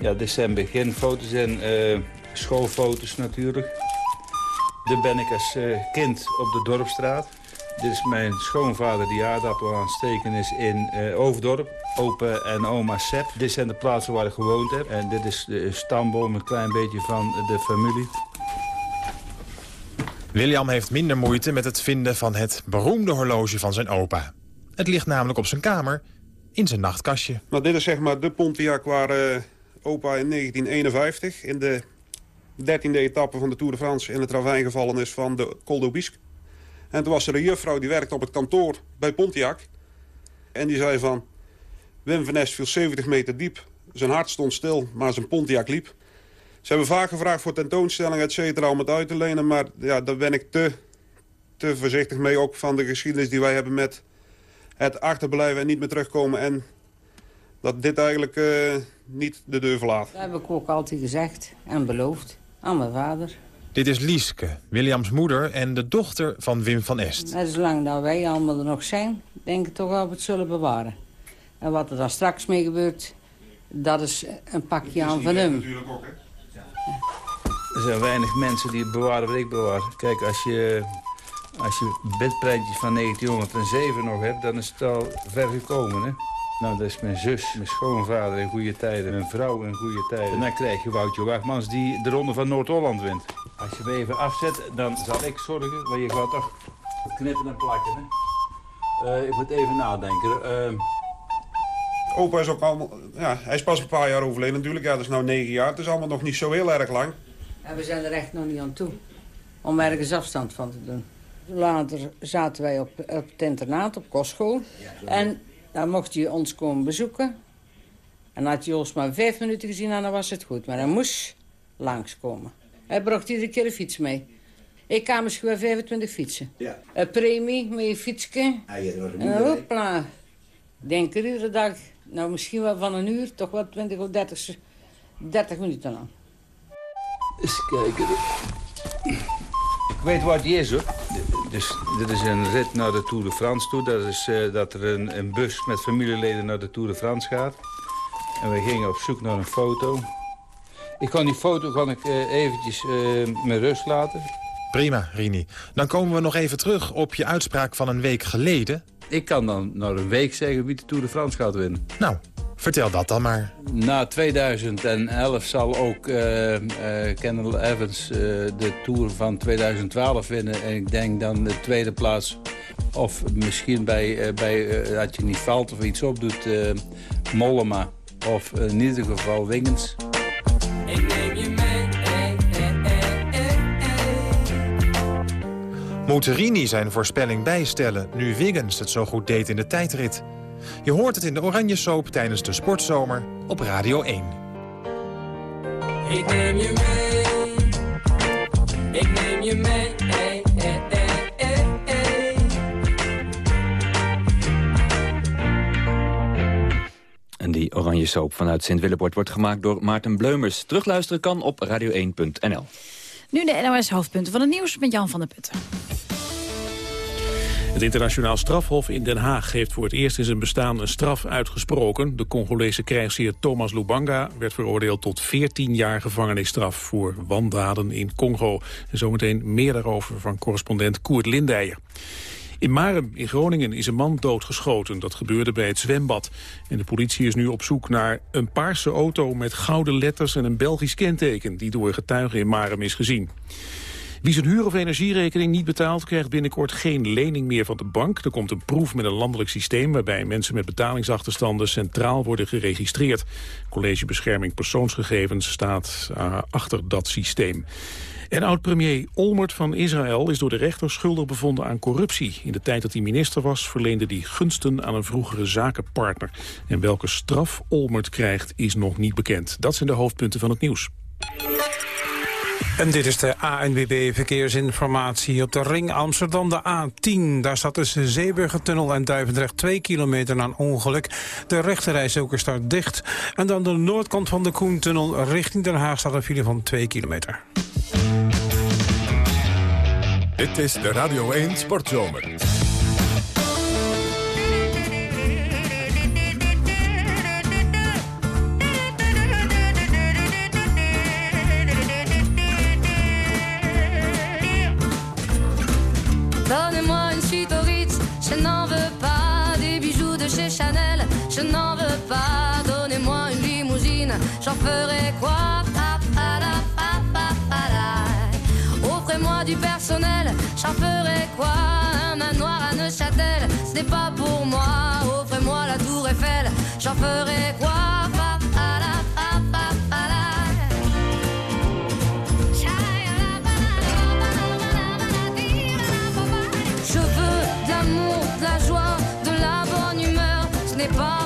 Speaker 9: Ja, dit zijn beginfoto's en schoolfoto's natuurlijk. Dit ben ik als kind op de Dorpstraat. Dit is mijn schoonvader die aardappelen aan het steken is in uh, Overdorp. Opa en oma Sepp. Dit zijn de plaatsen waar ik gewoond heb. En dit is de stamboom, een klein beetje van de familie.
Speaker 11: William heeft minder moeite met het vinden van het beroemde horloge van zijn opa. Het ligt namelijk op zijn kamer, in zijn nachtkastje.
Speaker 10: Nou, dit is zeg maar de Pontiac waar uh, opa in 1951... in de 13e etappe van de Tour de France in het ravijn gevallen is van de Col d'Aubisque. En toen was er een juffrouw die werkte op het kantoor bij Pontiac. En die zei van... Wim van viel 70 meter diep. Zijn hart stond stil, maar zijn Pontiac liep. Ze hebben vaak gevraagd voor tentoonstellingen, et cetera, om het uit te lenen. Maar ja, daar ben ik te, te voorzichtig mee. Ook van de geschiedenis die wij hebben met het achterblijven en niet meer terugkomen. En dat dit eigenlijk uh, niet de deur verlaat.
Speaker 12: Dat heb ik ook altijd gezegd en beloofd aan mijn vader.
Speaker 11: Dit is Lieske, Williams moeder en de dochter van Wim van Est.
Speaker 12: En zolang dat wij allemaal er nog zijn, denk ik toch dat we het zullen bewaren. En wat er dan straks mee gebeurt, dat is een pakje aan van hem.
Speaker 10: Natuurlijk ook, hè?
Speaker 9: Er zijn weinig mensen die het bewaren wat ik bewaar. Kijk, als je, als je bedprentjes van 1907 nog hebt, dan is het al ver gekomen, hè? Nou, dat is mijn zus, mijn schoonvader in goede tijden, mijn vrouw in goede tijden. En dan krijg je Woutje Wagmans die de Ronde van Noord-Holland wint. Als je me even afzet, dan zal ik zorgen, want je gaat toch knippen en plakken. Hè? Uh, ik moet even nadenken. Uh...
Speaker 10: Opa is ook allemaal, ja, hij is pas een paar jaar overleden natuurlijk. Ja, dat is nou negen jaar. Het is allemaal nog niet zo heel erg lang.
Speaker 12: En we zijn er echt nog niet aan toe om ergens afstand van te doen. Later zaten wij op, op het internaat, op kostschool. En dan mocht hij ons komen bezoeken. En had hij ons maar vijf minuten gezien en dan was het goed. Maar hij moest langskomen. Hij bracht iedere keer een fiets mee. Ik kwam misschien 25 fietsen. Ja. Een premie met je fietsje.
Speaker 13: Ah, je
Speaker 12: en hopla. Denk er iedere dag, nou misschien wel van een uur, toch wel 20 of 30, 30 minuten lang.
Speaker 9: Eens kijken. Ik weet wat die is hoor. Dus dit is een rit naar de Tour de France toe. Dat is uh, dat er een, een bus met familieleden naar de Tour de France gaat. En we gingen op zoek naar een foto. Ik kan die foto kan ik uh, eventjes uh, met rust laten.
Speaker 11: Prima, Rini. Dan komen we nog even terug op je uitspraak van een week geleden.
Speaker 9: Ik kan dan na een week zeggen wie de Tour de France gaat winnen.
Speaker 11: Nou, vertel dat dan maar.
Speaker 9: Na 2011 zal ook uh, uh, Kendall Evans uh, de Tour van 2012 winnen. En ik denk dan de tweede plaats. Of misschien bij, bij dat je niet valt of iets opdoet, Mollema. Of in ieder geval Wingens. Ik neem je mee.
Speaker 11: Moet Rini zijn voorspelling bijstellen nu Wiggins het zo goed deed in de tijdrit? Je hoort het in de Oranje Soap tijdens de Sportzomer op Radio 1.
Speaker 14: Ik neem je mee, ik neem je mee, En die
Speaker 2: Oranje Soap vanuit Sint-Willebord wordt gemaakt door Maarten Bleumers. Terugluisteren kan op radio1.nl.
Speaker 3: Nu de NOS hoofdpunten van het nieuws met Jan van der Putten.
Speaker 4: Het internationaal strafhof in Den Haag heeft voor het eerst in zijn bestaan een straf uitgesproken. De Congolese krijgsheer Thomas Lubanga werd veroordeeld tot 14 jaar gevangenisstraf voor wandaden in Congo. En zometeen meer daarover van correspondent Koert Lindijer. In Marem in Groningen is een man doodgeschoten. Dat gebeurde bij het zwembad. En de politie is nu op zoek naar een paarse auto met gouden letters en een Belgisch kenteken... die door getuigen in Marem is gezien. Wie zijn huur- of energierekening niet betaalt... krijgt binnenkort geen lening meer van de bank. Er komt een proef met een landelijk systeem... waarbij mensen met betalingsachterstanden centraal worden geregistreerd. College Bescherming Persoonsgegevens staat uh, achter dat systeem. En oud-premier Olmert van Israël is door de rechter schuldig bevonden aan corruptie. In de tijd dat hij minister was verleende hij gunsten aan een vroegere zakenpartner. En welke straf Olmert krijgt is nog niet bekend. Dat zijn de hoofdpunten van het nieuws.
Speaker 6: En dit is de ANWB Verkeersinformatie op de ring Amsterdam, de A10. Daar staat tussen Zeeburgertunnel en Duivendrecht 2 kilometer na een ongeluk. De rechterreis ook dicht. En dan de noordkant van de Koentunnel richting Den Haag staat een file van 2 kilometer.
Speaker 1: Dit is de Radio 1 Sportzomer.
Speaker 13: Je n'en veux pas. Donnez-moi une limousine, j'en ferai quoi? Offrez-moi du personnel, j'en ferai quoi? Un manoir à Neuchâtel, ce n'est pas pour moi. Offrez-moi la tour Eiffel, j'en ferai quoi? Je veux de l'amour, de la joie, de la bonne humeur. Ce n'est pas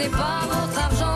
Speaker 13: N'est pas votre argent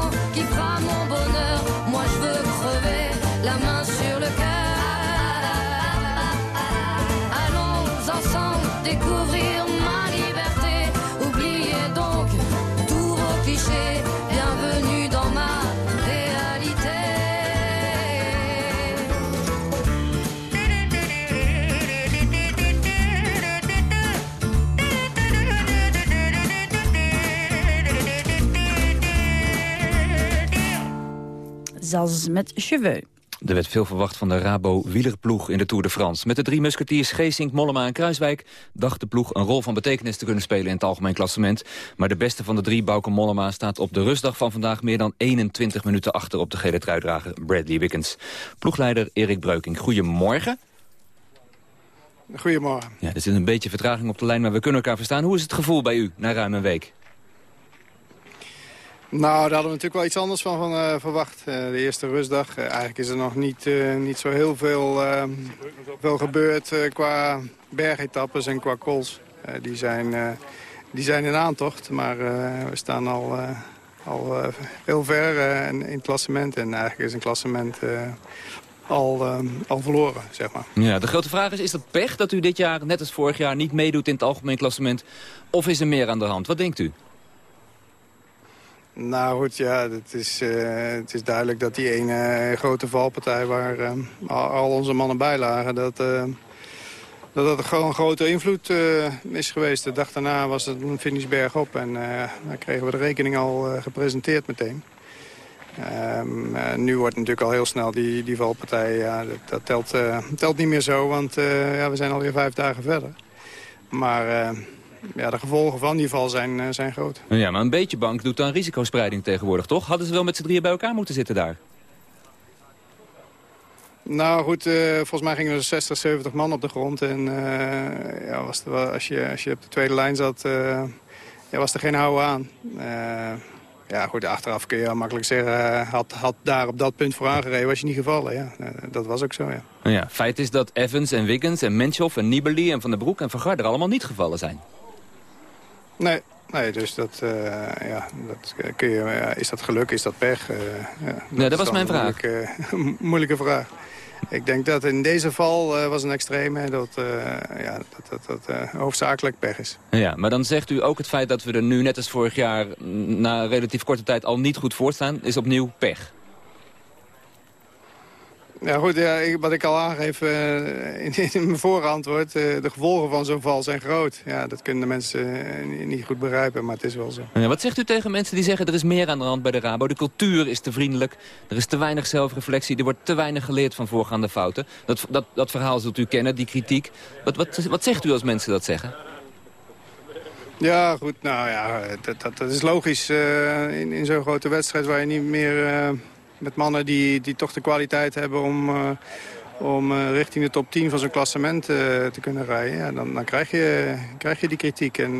Speaker 3: Zaz met Cheveux.
Speaker 2: Er werd veel verwacht van de Rabo-wielerploeg in de Tour de France. Met de drie musketiers Geesink, Mollema en Kruiswijk... dacht de ploeg een rol van betekenis te kunnen spelen in het algemeen klassement. Maar de beste van de drie, Bauke Mollema, staat op de rustdag van vandaag... meer dan 21 minuten achter op de gele truidrager Bradley Wiggins. Ploegleider Erik Breuking, goedemorgen.
Speaker 14: Goedemorgen.
Speaker 2: Ja, er zit een beetje vertraging op de lijn, maar we kunnen elkaar verstaan. Hoe is het gevoel bij u na ruim een week?
Speaker 14: Nou, daar hadden we natuurlijk wel iets anders van, van uh, verwacht. Uh, de eerste rustdag. Uh, eigenlijk is er nog niet, niet zo heel veel, veel gebeurd qua bergetappes en qua calls. die, zijn, die zijn in aantocht, maar we staan al, al heel ver in, in het klassement. En eigenlijk is een klassement al, al verloren, zeg maar.
Speaker 2: Ja, de grote vraag is, is dat pech dat u dit jaar, net als vorig jaar, niet meedoet in het algemeen klassement? Of is er meer aan de hand? Wat denkt u?
Speaker 14: Nou goed, ja, het is, uh, het is duidelijk dat die ene grote valpartij waar uh, al onze mannen bij lagen... dat, uh, dat dat gewoon een grote invloed is geweest. De dag daarna was het een finishberg op en dan kregen we de rekening al gepresenteerd meteen. Um, nu wordt natuurlijk al heel snel die, die valpartij, ja, dat, dat telt, telt niet meer zo, want ja, we zijn alweer vijf dagen verder. Maar ja, de gevolgen van die val zijn, uh, zijn groot.
Speaker 2: Ja, maar een beetje bank doet dan risicospreiding tegenwoordig, toch? Hadden ze wel met z'n drieën bij elkaar moeten zitten daar?
Speaker 14: Nou goed, uh, volgens mij gingen er 60, 70 man op de grond. En uh, ja, was er, als, je, als je op de tweede lijn zat, ja, was er geen houden aan. ja goed, achteraf kun je makkelijk zeggen, had, had daar op dat punt voor aangereden, was je niet gevallen. Ja, dat was ook zo, ja.
Speaker 2: ja. Feit is dat Evans en Wiggins en Menchoff en Nibali en Van der Broek en Van Garder allemaal niet gevallen zijn.
Speaker 14: Nee, nee dus dat, uh, ja, dat kun je, uh, is dat geluk, is dat pech? Uh,
Speaker 2: ja, dat, nee, dat was mijn vraag.
Speaker 14: Moeilijke, (laughs) moeilijke vraag. Ik denk dat in deze val was een extreme dat, ja, dat, dat, dat hoofdzakelijk pech is.
Speaker 2: Ja, maar dan zegt u ook het feit dat we er nu net als vorig jaar... na relatief korte tijd al niet goed voor staan, is opnieuw pech.
Speaker 14: Ja goed, ja, wat ik al aangeef uh, in, in, mijn voorantwoord, uh, de gevolgen van zo'n val zijn groot. Ja, dat kunnen de mensen uh, niet goed begrijpen, maar het is wel zo.
Speaker 2: Ja, wat zegt u tegen mensen die zeggen er is meer aan de hand bij de Rabo? De cultuur is te vriendelijk, er is te weinig zelfreflectie, er wordt te weinig geleerd van voorgaande fouten. Dat, dat, dat verhaal zult u kennen, die kritiek. Wat, wat, wat zegt u als mensen dat zeggen?
Speaker 14: Ja, goed, nou ja, dat, dat, dat is logisch in, in zo'n grote wedstrijd waar je niet meer met mannen die, die toch de kwaliteit hebben om, uh, om uh, richting de top 10 van zo'n klassement uh, te kunnen rijden. Dan, dan krijg, je, krijg je die kritiek. En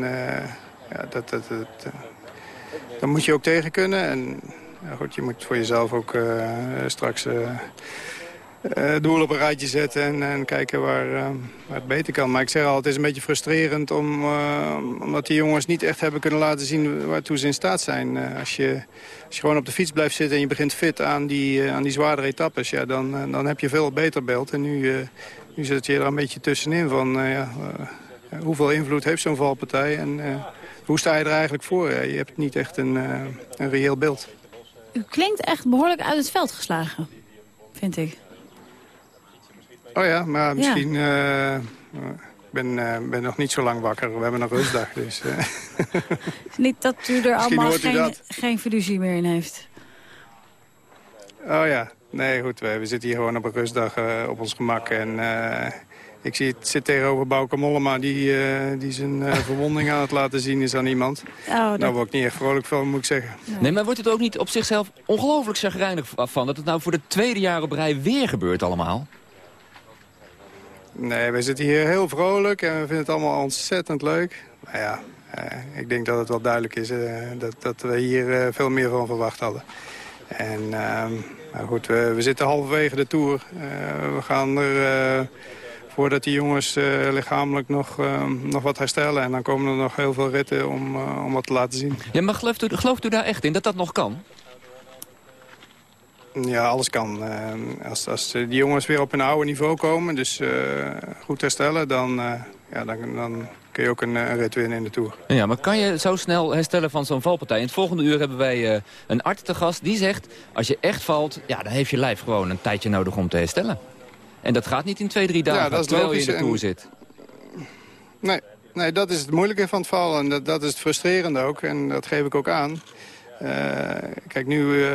Speaker 14: ja, dat, dat, dat dan moet je ook tegen kunnen. En ja, goed, je moet voor jezelf ook straks uh, doel op een rijtje zetten en, en kijken waar, uh, waar, het beter kan. Maar ik zeg al, het is een beetje frustrerend om, uh, omdat die jongens niet echt hebben kunnen laten zien waartoe ze in staat zijn. als, je, als je gewoon op de fiets blijft zitten en je begint fit aan die, aan die zwaardere etappes, ja, dan, dan heb je veel beter beeld. En nu, nu zit je er een beetje tussenin van ja, hoeveel invloed heeft zo'n valpartij en hoe sta je er eigenlijk voor? Je hebt niet echt een, een reëel beeld.
Speaker 3: U klinkt echt behoorlijk uit het veld geslagen, vind ik.
Speaker 14: Oh ja, maar misschien... Ja. Uh, ik ben, uh, ben nog niet zo lang wakker. We hebben nog rustdag. Dus, uh. (laughs)
Speaker 3: niet dat u er allemaal geen, geen fiducie meer in heeft.
Speaker 14: Oh ja, nee goed. We, we zitten hier gewoon op een rustdag op ons gemak. En ik zie, het zit tegenover Bouke Mollema die, die zijn (laughs) verwonding aan het laten zien is aan iemand. Oh, dat... Nou word ik niet echt vrolijk van, moet ik zeggen.
Speaker 2: Nee, maar wordt het ook niet op zichzelf ongelooflijk chagrijnig van... dat het nou voor de tweede jaar op rij weer gebeurt allemaal?
Speaker 14: Nee, we zitten hier heel vrolijk en we vinden het allemaal ontzettend leuk. Maar ja, eh, ik denk dat het wel duidelijk is eh, dat, dat we hier eh, veel meer van verwacht hadden. En ehm, nou goed, we, zitten halverwege de Tour. we gaan er, voordat die jongens lichamelijk nog, ehm, nog wat herstellen... en dan komen er nog heel veel ritten om, om wat te laten zien.
Speaker 2: Ja, maar gelooft gelooft u daar echt in dat dat nog kan?
Speaker 14: Ja, alles kan. Uh, als, als die jongens weer op een oude niveau komen, dus uh, goed herstellen, dan, uh, ja, dan, dan kun je ook een, een rit winnen in de Tour.
Speaker 2: Ja, maar kan je zo snel herstellen van zo'n valpartij? In het volgende uur hebben wij een arts te gast die zegt... als je echt valt, ja, dan heeft je lijf gewoon een tijdje nodig om te herstellen. En dat gaat niet in twee, drie dagen, ja, dat is terwijl je in de Tour en... zit.
Speaker 14: Nee, nee, dat is het moeilijke van het vallen. En dat, dat is het frustrerende ook. En dat geef ik ook aan. Kijk, nu uh,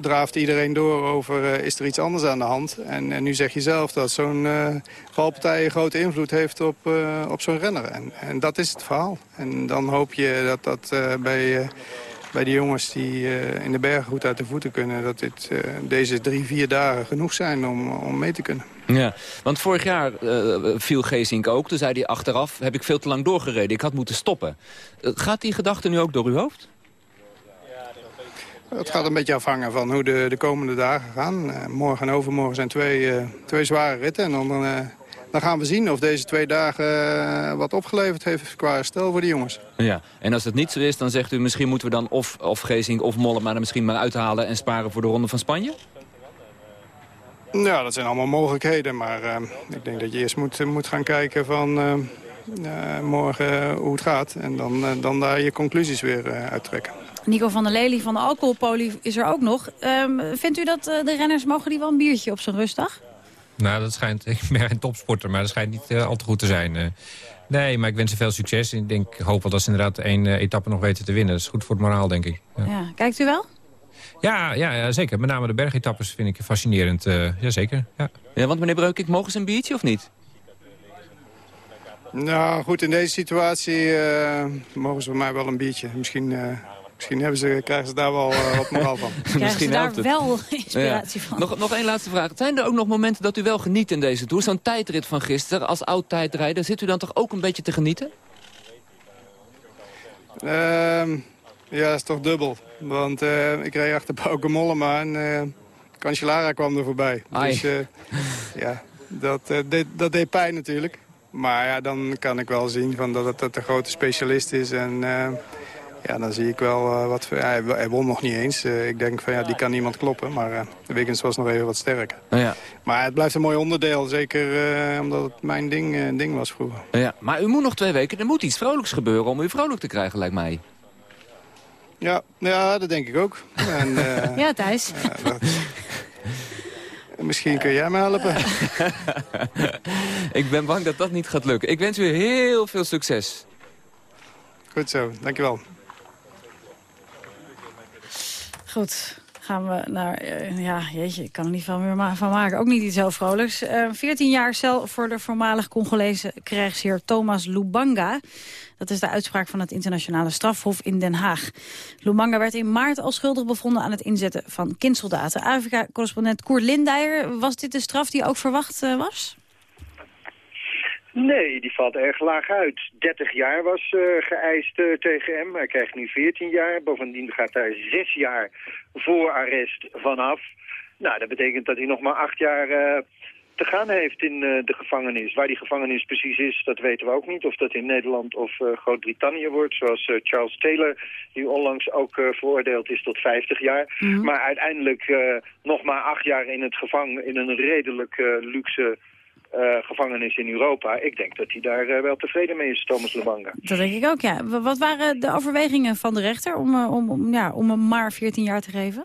Speaker 14: draaft iedereen door over is er iets anders aan de hand. En, nu zeg je zelf dat zo'n valpartij een grote invloed heeft op, op zo'n renner. En, en dat is het verhaal. En dan hoop je dat dat bij bij de jongens die in de bergen goed uit de voeten kunnen... dat dit, deze drie, vier dagen genoeg zijn om, om mee te kunnen.
Speaker 2: Ja, want vorig jaar viel Geesink ook. Toen zei hij achteraf, heb ik veel te lang doorgereden. Ik had moeten stoppen. Gaat die gedachte nu ook door uw hoofd?
Speaker 14: Het gaat een beetje afhangen van hoe de, de komende dagen gaan. Uh, morgen en overmorgen zijn twee, twee zware ritten. En dan, dan gaan we zien of deze twee dagen wat opgeleverd heeft qua herstel voor de jongens.
Speaker 2: Ja, en als het niet zo is, dan zegt u misschien moeten we dan of, of Geesink of Mollema er misschien maar uithalen... en sparen voor de Ronde van Spanje?
Speaker 14: Ja, dat zijn allemaal mogelijkheden. Maar ik denk dat je eerst moet, moet gaan kijken van morgen hoe het gaat. En dan, dan daar je conclusies weer uittrekken.
Speaker 3: Nico van der Lely van de alcoholpolie is er ook nog. Um, vindt u dat de renners mogen die wel een biertje op zijn rustdag?
Speaker 8: Nou, dat schijnt, (laughs) ik ben een topsporter, maar dat schijnt niet al te goed te zijn. nee, maar ik wens ze veel succes. Ik denk, ik hoop wel dat ze inderdaad één etappe nog weten te winnen. Dat is goed voor het moraal, denk ik.
Speaker 3: Ja. ja. Kijkt u wel?
Speaker 8: Ja, ja, ja, zeker. Met name de bergetappes vind ik fascinerend. Uh, jazeker. Ja.
Speaker 2: ja, want meneer Breukink, mogen ze een biertje of niet?
Speaker 14: Nou, goed, in deze situatie uh, mogen ze voor mij wel een biertje. Misschien, uh, misschien hebben ze, krijgen ze daar wel wat moraal van. (laughs)
Speaker 3: Krijgen ze daar wel inspiratie van.
Speaker 2: Nog, nog één laatste vraag. Zijn er ook nog momenten dat u wel geniet in deze Tour? Zo'n tijdrit van gisteren, als oud-tijdrijder, zit u dan toch ook een beetje te genieten?
Speaker 14: Ehm, ja, dat is toch dubbel. Want uh, ik reed achter Bauke Mollema en uh, Cancellara kwam er voorbij. Ai. Dus uh, ja, dat, deed, dat deed pijn natuurlijk. Maar ja, dan kan ik wel zien van dat het dat een grote specialist is. En ja, dan zie ik wel wat... Ja, hij, hij, won nog niet eens. ik denk van ja, die kan niemand kloppen. Maar Wiggins was nog even wat sterker.
Speaker 2: Oh ja.
Speaker 14: Maar het blijft een mooi onderdeel. Zeker omdat het mijn ding, ding was vroeger.
Speaker 2: Oh ja. Maar u moet nog twee weken. Er moet iets vrolijks gebeuren om u vrolijk te krijgen, lijkt mij.
Speaker 14: Ja, ja, dat denk ik ook. En, uh, (laughs)
Speaker 3: ja, Thijs. dat...
Speaker 14: Misschien kun jij me helpen. (laughs)
Speaker 2: ik ben bang dat dat niet gaat lukken. Ik wens u heel veel succes.
Speaker 14: Goed zo, dankjewel.
Speaker 3: Goed, gaan we naar... Uh, ja, jeetje, ik kan er niet veel meer van maken. Ook niet iets heel vrolijks. Uh, eh, 14 jaar cel voor de voormalig Congolese krijgsheer Thomas Lubanga. Dat is de uitspraak van het internationale strafhof in Den Haag. Lubanga werd in maart al schuldig bevonden aan het inzetten van kindsoldaten. Afrika-correspondent Koert Lindeyer, was dit de straf die ook verwacht uh, was?
Speaker 15: Nee, die valt erg laag uit. 30 jaar was uh, geëist uh, tegen hem. Hij krijgt nu 14 jaar. Bovendien gaat daar 6 jaar voor arrest vanaf. Nou, dat betekent dat hij nog maar 8 jaar uh, te gaan heeft in de gevangenis. Waar die gevangenis precies is, dat weten we ook niet. Of dat in Nederland of Groot-Brittannië wordt. Zoals Charles Taylor, die onlangs ook veroordeeld is tot 50 jaar. Mm -hmm. Maar uiteindelijk nog maar 8 jaar in het gevangen in een redelijk luxe uh, gevangenis in Europa. Ik denk dat hij daar uh, wel tevreden mee is, Thomas Lebanga.
Speaker 3: Dat denk ik ook, ja. Wat waren de overwegingen van de rechter om, uh, om, ja, om hem maar 14 jaar te geven?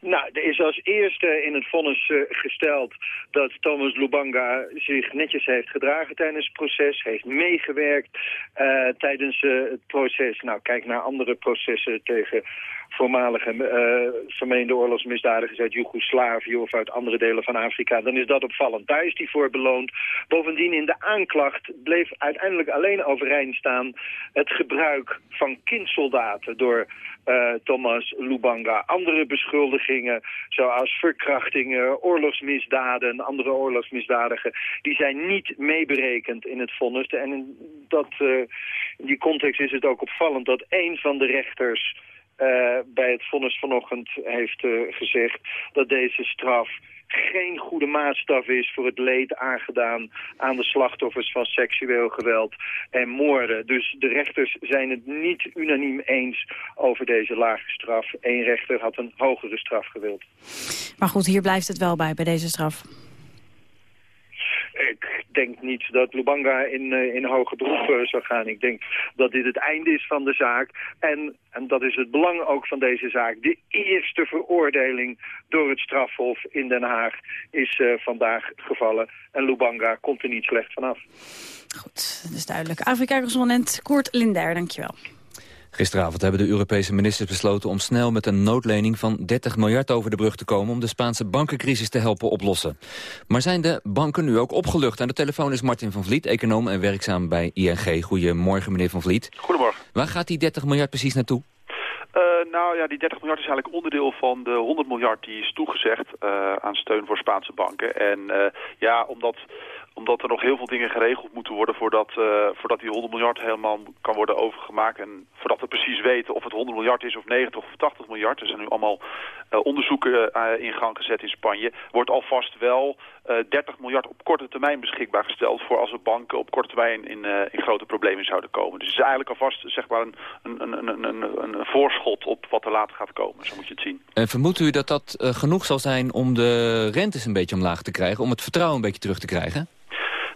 Speaker 15: Nou, er is als eerste in het vonnis uh, gesteld dat Thomas Lubanga zich netjes heeft gedragen tijdens het proces, heeft meegewerkt uh, tijdens uh, het proces. Nou, kijk naar andere processen tegen voormalige vermeende oorlogsmisdadigers uit Joegoslavië of uit andere delen van Afrika, dan is dat opvallend. Daar is hij voor beloond. Bovendien in de aanklacht bleef uiteindelijk alleen overeind staan het gebruik van kindsoldaten door uh, Thomas Lubanga. Andere beschuldigingen, zoals verkrachtingen, oorlogsmisdaden, andere oorlogsmisdadigen, die zijn niet meeberekend in het vonnis. En in, dat, uh, in die context is het ook opvallend dat een van de rechters uh, bij het vonnis vanochtend heeft gezegd dat deze straf geen goede maatstaf is voor het leed aangedaan aan de slachtoffers van seksueel geweld en moorden. Dus de rechters zijn het niet unaniem eens over deze lage straf. Eén rechter had een hogere straf gewild.
Speaker 3: Maar goed, hier blijft het wel bij, bij deze straf.
Speaker 15: Ik denk niet dat Lubanga in, uh, in hoge beroep uh, zou gaan. Ik denk dat dit het einde is van de zaak. En, en dat is het belang ook van deze zaak. De eerste veroordeling door het strafhof in Den Haag is uh, vandaag gevallen. En Lubanga komt er niet slecht vanaf.
Speaker 3: Goed, dat is duidelijk. Afrika-correspondent Koert Linder, dankjewel.
Speaker 2: Gisteravond hebben de Europese ministers besloten om snel met een noodlening van 30 miljard over de brug te komen om de Spaanse bankencrisis te helpen oplossen. Maar zijn de banken nu ook opgelucht? Aan de telefoon is Martin van Vliet, econoom en werkzaam bij ING. Goedemorgen meneer van Vliet.
Speaker 16: Goedemorgen.
Speaker 2: Waar gaat die 30 miljard precies naartoe?
Speaker 16: Uh, nou ja, die 30 miljard is eigenlijk onderdeel van de 100 miljard die is toegezegd uh, aan steun voor Spaanse banken. En uh, ja, omdat omdat er nog heel veel dingen geregeld moeten worden voordat, uh, voordat die 100 miljard helemaal kan worden overgemaakt. En voordat we precies weten of het 100 miljard is of 90 of 80 miljard. Er zijn nu allemaal uh, onderzoeken uh, in gang gezet in Spanje. Wordt alvast wel 30 miljard op korte termijn beschikbaar gesteld voor als de banken op korte termijn in, in grote problemen zouden komen. Dus het is eigenlijk alvast zeg maar een, een, een, een, een, een voorschot op wat er later gaat komen. Zo moet je het zien.
Speaker 2: En vermoedt u dat dat genoeg zal zijn om de rentes een beetje omlaag te krijgen? Om het vertrouwen een beetje terug te krijgen?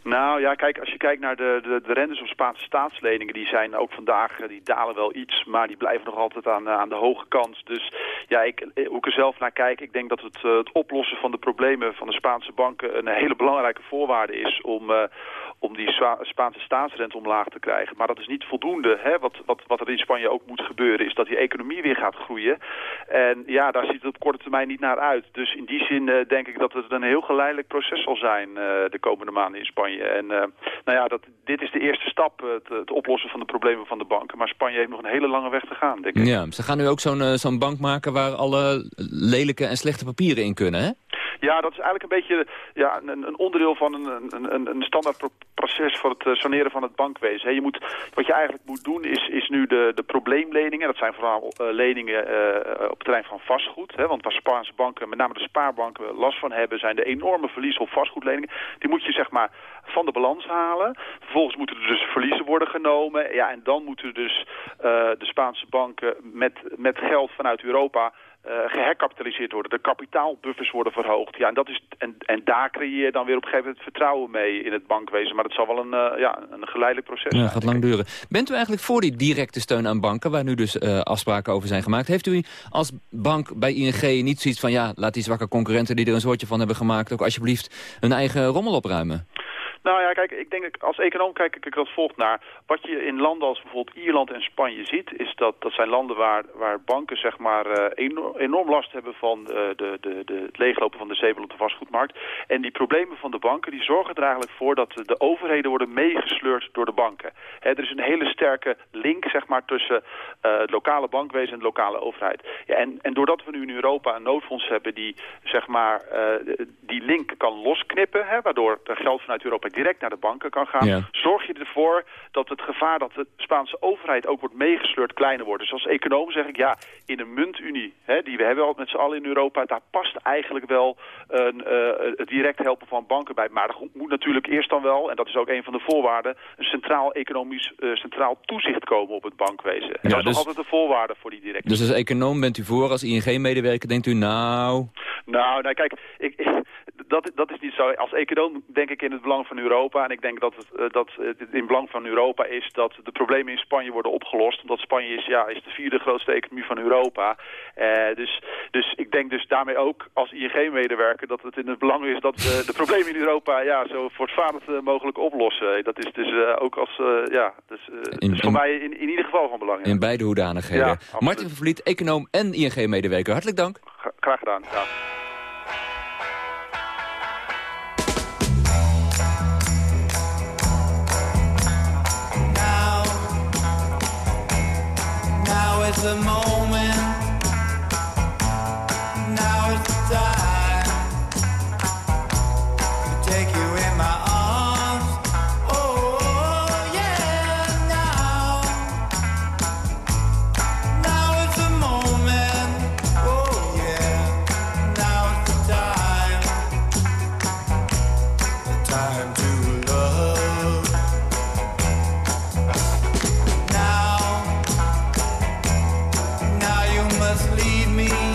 Speaker 16: Nou ja, kijk, als je kijkt naar de, de, de rentes op Spaanse staatsleningen, die zijn ook vandaag, die dalen wel iets, maar die blijven nog altijd aan, aan de hoge kant. Dus ja, ik, hoe ik er zelf naar kijk, ik denk dat het, het oplossen van de problemen van de Spaanse banken een hele belangrijke voorwaarde is om, om die Spaanse staatsrente omlaag te krijgen. Maar dat is niet voldoende. Hè? Wat, wat, wat er in Spanje ook moet gebeuren is dat die economie weer gaat groeien. En ja, daar ziet het op korte termijn niet naar uit. Dus in die zin denk ik dat het een heel geleidelijk proces zal zijn de komende maanden in Spanje. En uh, nou ja, dat, dit is de eerste stap, het, het, oplossen van de problemen van de banken. Maar Spanje heeft nog een hele lange weg te gaan, denk ik.
Speaker 2: Ja, ze gaan nu ook zo'n zo'n bank maken waar alle lelijke en slechte papieren in kunnen, hè?
Speaker 16: Ja, dat is eigenlijk een beetje ja, een, een onderdeel van een, een, een standaard proces voor het saneren van het bankwezen. je moet, wat je eigenlijk moet doen is, is nu de, de probleemleningen. Dat zijn vooral uh, leningen uh, op het terrein van vastgoed. Hè, want waar Spaanse banken, met name de spaarbanken, last van hebben... zijn de enorme verliezen op vastgoedleningen. Die moet je zeg maar van de balans halen. Vervolgens moeten er dus verliezen worden genomen. Ja, en dan moeten dus de Spaanse banken met, met geld vanuit Europa uh, geherkapitaliseerd worden. De kapitaalbuffers worden verhoogd. Ja, en, dat is, en, en daar creëer je dan weer op een gegeven moment vertrouwen mee in het bankwezen. Maar dat zal wel een, uh, ja, een geleidelijk proces zijn.
Speaker 2: Ja, gaat lang duren. Bent u eigenlijk voor die directe steun aan banken, waar nu dus uh, afspraken over zijn gemaakt? Heeft u als bank bij ING niet zoiets van, ja, laat die zwakke concurrenten die er een soortje van hebben gemaakt, ook alsjeblieft hun eigen rommel opruimen?
Speaker 16: Nou ja, kijk, ik denk, als econoom kijk ik als volgt naar. Wat je in landen als bijvoorbeeld Ierland en Spanje ziet, is dat dat zijn landen waar, waar banken zeg maar uh, enorm, enorm last hebben van uh, de, de, de, het leeglopen van de zeebel op de vastgoedmarkt. En die problemen van de banken, die zorgen er eigenlijk voor dat de overheden worden meegesleurd door de banken. Er is een hele sterke link zeg maar tussen uh, het lokale bankwezen en de lokale overheid. Ja, en, en doordat we nu in Europa een noodfonds hebben die zeg maar die link kan losknippen, waardoor er geld vanuit Europa direct naar de banken kan gaan, ja. zorg je ervoor dat het gevaar dat de Spaanse overheid ook wordt meegesleurd kleiner wordt. Dus als econoom zeg ik, ja, in een muntunie, hè, die we hebben al met z'n allen in Europa, daar past eigenlijk wel een, uh, het direct helpen van banken bij. Maar er moet natuurlijk eerst dan wel, en dat is ook een van de voorwaarden, een centraal economisch, uh, centraal toezicht komen op het bankwezen. En ja, dat is dus, altijd een voorwaarde voor die directe.
Speaker 2: Dus als econoom bent u voor, als ING-medewerker denkt u nou...
Speaker 16: Nou, nou kijk, ik, ik, (laughs) dat, dat is niet zo. Als econoom denk ik in het belang van Europa. En ik denk dat het, uh, dat het in belang van Europa is dat de problemen in Spanje worden opgelost. Omdat Spanje is, ja, is de vierde grootste economie van Europa. Uh, dus, dus ik denk dus daarmee ook als ING-medewerker dat het in het belang is dat we de problemen in Europa ja, zo voortvarend mogelijk oplossen. Dat is dus uh, ook als, ja, dus, in, dus voor in, mij in, in ieder geval van belang.
Speaker 2: Ja. In beide hoedanigheden. Ja, Martin van Vliet, econoom en ING-medewerker. Hartelijk dank.
Speaker 16: Graag gedaan. Ja.
Speaker 17: The moment. just leave me.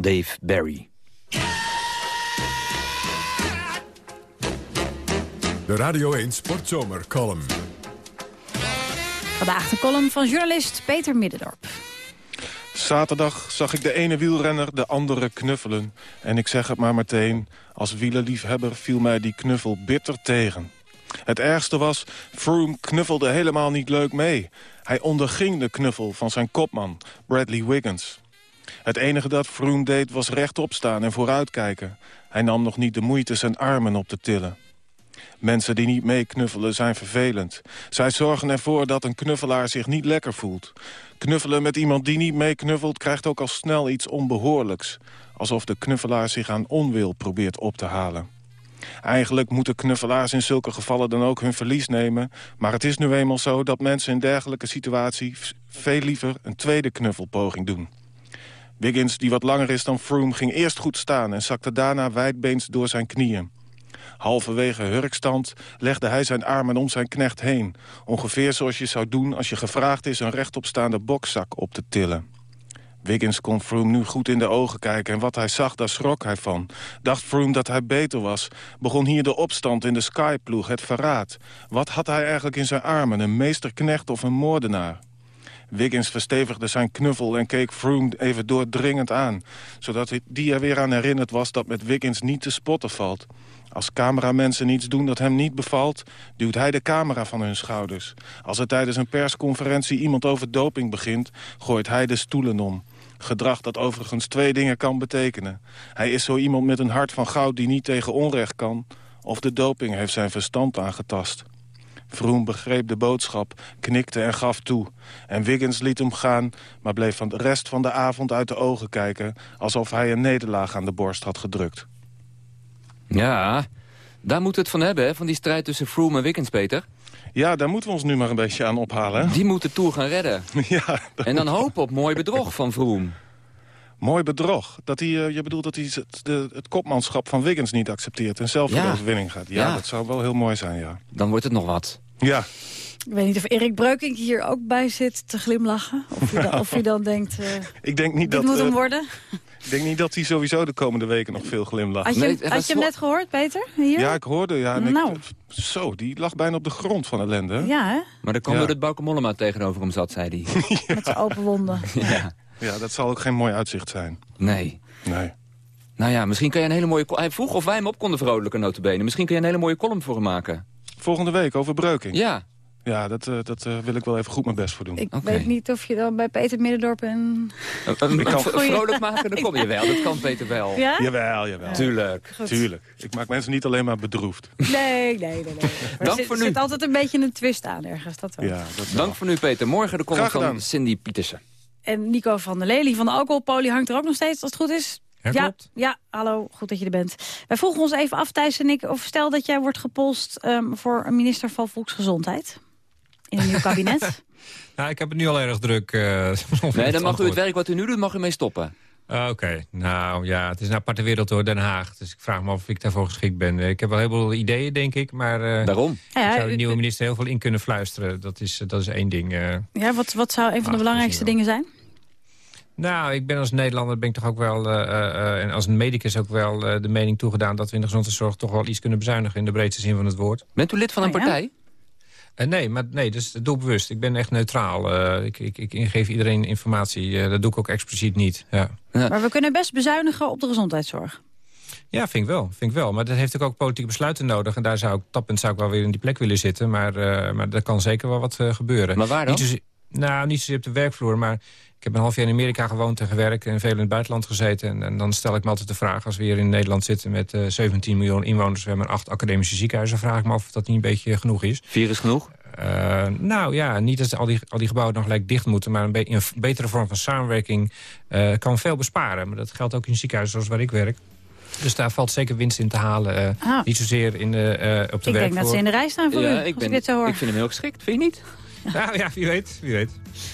Speaker 2: Dave Barry.
Speaker 1: De Radio 1 Sportzomer column.
Speaker 3: Vandaag de column van journalist Peter Middendorp.
Speaker 18: Zaterdag zag ik de ene wielrenner de andere knuffelen. En ik zeg het maar meteen, als wielerliefhebber viel mij die knuffel bitter tegen. Het ergste was, Froome knuffelde helemaal niet leuk mee. Hij onderging de knuffel van zijn kopman, Bradley Wiggins. Het enige dat Froome deed was rechtop staan en vooruitkijken. Hij nam nog niet de moeite zijn armen op te tillen. Mensen die niet meeknuffelen zijn vervelend. Zij zorgen ervoor dat een knuffelaar zich niet lekker voelt. Knuffelen met iemand die niet meeknuffelt krijgt ook al snel iets onbehoorlijks. Alsof de knuffelaar zich aan onwil probeert op te halen. Eigenlijk moeten knuffelaars in zulke gevallen dan ook hun verlies nemen. Maar het is nu eenmaal zo dat mensen in dergelijke situaties... veel liever een tweede knuffelpoging doen. Wiggins, die wat langer is dan Froome, ging eerst goed staan... en zakte daarna wijdbeens door zijn knieën. Halverwege hurkstand legde hij zijn armen om zijn knecht heen. Ongeveer zoals je zou doen als je gevraagd is... een rechtopstaande bokzak op te tillen. Wiggins kon Froome nu goed in de ogen kijken... en wat hij zag, daar schrok hij van. Dacht Froome dat hij beter was. Begon hier de opstand in de Skyploeg, het verraad. Wat had hij eigenlijk in zijn armen, een meesterknecht of een moordenaar? Wiggins verstevigde zijn knuffel en keek Froome even doordringend aan... zodat die er weer aan herinnerd was dat met Wiggins niet te spotten valt. Als cameramensen iets doen dat hem niet bevalt... duwt hij de camera van hun schouders. Als er tijdens een persconferentie iemand over doping begint... gooit hij de stoelen om. Gedrag dat overigens twee dingen kan betekenen. Hij is zo iemand met een hart van goud die niet tegen onrecht kan... of de doping heeft zijn verstand aangetast. Vroom begreep de boodschap, knikte en gaf toe. En Wiggins liet hem gaan, maar bleef van de rest van de avond uit de ogen kijken... alsof hij een nederlaag aan de borst had gedrukt.
Speaker 2: Ja, daar moeten we het van hebben, hè? van die strijd tussen Froome en Wiggins, Peter.
Speaker 18: Ja, daar moeten we ons nu maar een beetje aan ophalen.
Speaker 2: Die moet de Tour gaan redden. (laughs)
Speaker 18: ja,
Speaker 2: En dan hopen op mooi bedrog van Froome.
Speaker 18: Mooi bedrog. Dat hij, eh, je bedoelt dat hij het, de, het kopmanschap van Wiggins niet accepteert... en zelf voor
Speaker 2: Ja.
Speaker 18: de overwinning gaat. Ja,
Speaker 2: Ja.
Speaker 18: dat zou wel heel mooi zijn, ja.
Speaker 2: Dan wordt het nog wat.
Speaker 18: Ja,
Speaker 3: Ik weet niet of Erik Breukink hier ook bij zit te glimlachen. Of je dan, of je dan denkt, eh, (laughs)
Speaker 18: ik denk niet
Speaker 3: dit
Speaker 18: dat...
Speaker 3: moet hem
Speaker 18: eh,
Speaker 3: worden. (laughs)
Speaker 18: ik denk niet dat hij sowieso de komende weken nog veel glimlacht.
Speaker 3: Had je, had je hem net gehoord, Peter? Hier?
Speaker 18: Ja, ik hoorde. Ja, en ik-
Speaker 3: Nou.
Speaker 18: zo, die lag bijna op de grond van ellende.
Speaker 3: Ja, hè?
Speaker 2: Maar dat kwam
Speaker 18: Ja.
Speaker 2: door het Bauke Mollema tegenover hem zat, zei hij. (laughs)
Speaker 3: Met zijn open wonden.
Speaker 2: ja.
Speaker 18: Ja, dat zal ook geen mooi uitzicht zijn.
Speaker 2: Nee.
Speaker 18: Nee.
Speaker 2: Nou ja, misschien kan je een hele mooie... Hij vroeg of wij hem op konden vrolijken, notabene. Misschien kun je een hele mooie column voor hem maken.
Speaker 18: Volgende week over breuking.
Speaker 2: Ja.
Speaker 18: Ja, dat, eh, dat eh, wil ik wel even goed mijn best voor doen.
Speaker 3: Ik weet niet of je dan bij Peter Middendorp en...
Speaker 2: Een, een,
Speaker 18: Ik kan-
Speaker 2: vrolijk maken, dan kom je wel. Dat kan Peter wel.
Speaker 3: Ja?
Speaker 18: Jawel, jawel.
Speaker 2: Tuurlijk.
Speaker 3: Goed.
Speaker 18: Tuurlijk. Ik maak mensen niet alleen maar bedroefd.
Speaker 3: Nee, nee, nee. nee. (laughs) Er
Speaker 2: Dank
Speaker 3: zit,
Speaker 2: voor
Speaker 3: er
Speaker 2: nu.
Speaker 3: zit altijd een beetje een twist aan ergens. Dat wel.
Speaker 18: Ja, dat
Speaker 2: Dank voor nu, Peter. Morgen de column van Cindy Pietersen.
Speaker 3: En Nico van der Lely van de alcoholpolie hangt er ook nog steeds, als het goed is.
Speaker 8: Ja,
Speaker 3: ja,
Speaker 8: klopt.
Speaker 3: ja, hallo, goed dat je er bent. Wij vroegen ons even af, Thijs en ik, of stel dat jij wordt gepolst ehm, voor een minister van Volksgezondheid. In een nieuw (laughs) kabinet.
Speaker 8: Nou, ik heb het nu al erg druk. eh, (laughs)
Speaker 2: Nee, dan mag u het werk wat u nu doet, mag u mee stoppen.
Speaker 8: Ah, Oké, nou ja, het is een aparte wereld door Den Haag. Dus ik vraag me af of ik daarvoor geschikt ben. Eh, Ik heb wel heel veel ideeën, denk ik. Maar eh
Speaker 2: Daarom.
Speaker 3: Ja,
Speaker 8: ik zou de nieuwe minister heel veel in kunnen fluisteren. Dat is, dat is één ding. eh.
Speaker 3: ja, wat, wat zou een van de belangrijkste dingen zijn?
Speaker 8: Nou, ik ben als Nederlander ben ik toch ook wel, eh, eh, eh, en als een medicus ook wel eh, de mening toegedaan... dat we in de gezondheidszorg toch wel iets kunnen bezuinigen... in de breedste zin van het woord.
Speaker 2: Bent u lid van een
Speaker 3: Oh, ja.
Speaker 2: partij?
Speaker 8: Eh, nee, maar nee, dus doelbewust. Ik ben echt neutraal. Ik, ik, ik geef iedereen informatie. Eh, dat doe ik ook expliciet niet. Ja.
Speaker 3: Maar we kunnen best bezuinigen op de gezondheidszorg.
Speaker 8: Ja, vind ik wel. Vind ik wel. Maar dat heeft ook, ook politieke besluiten nodig. En daar zou ik, dat punt zou ik wel weer in die plek willen zitten. Maar, eh, maar er kan zeker wel wat gebeuren.
Speaker 2: Maar waar dan?
Speaker 8: Nou, niet zozeer op de werkvloer. Maar ik heb een half jaar in Amerika gewoond en gewerkt. En veel in het buitenland gezeten. En, en dan stel ik me altijd de vraag. Als we hier in Nederland zitten met eh 17 miljoen inwoners. We hebben acht academische ziekenhuizen. vraag ik me af of dat niet een beetje genoeg is.
Speaker 2: Vier is genoeg?
Speaker 8: Eh, nou ja, niet dat al die, al die gebouwen nog gelijk dicht moeten... maar een, be- een betere vorm van samenwerking eh, kan veel besparen. Maar dat geldt ook in ziekenhuizen zoals waar ik werk. Dus daar valt zeker winst in te halen.
Speaker 3: Ah.
Speaker 8: Niet zozeer in de, eh, op de
Speaker 3: Ik denk
Speaker 8: werkvloer.
Speaker 3: dat ze in de rij staan voor u,
Speaker 2: Ja,
Speaker 3: als
Speaker 2: ik, ben,
Speaker 3: dit zo hoor.
Speaker 2: ik vind hem heel geschikt. Vind je niet? (laughs)
Speaker 8: Nou ja, wie weet, wie weet.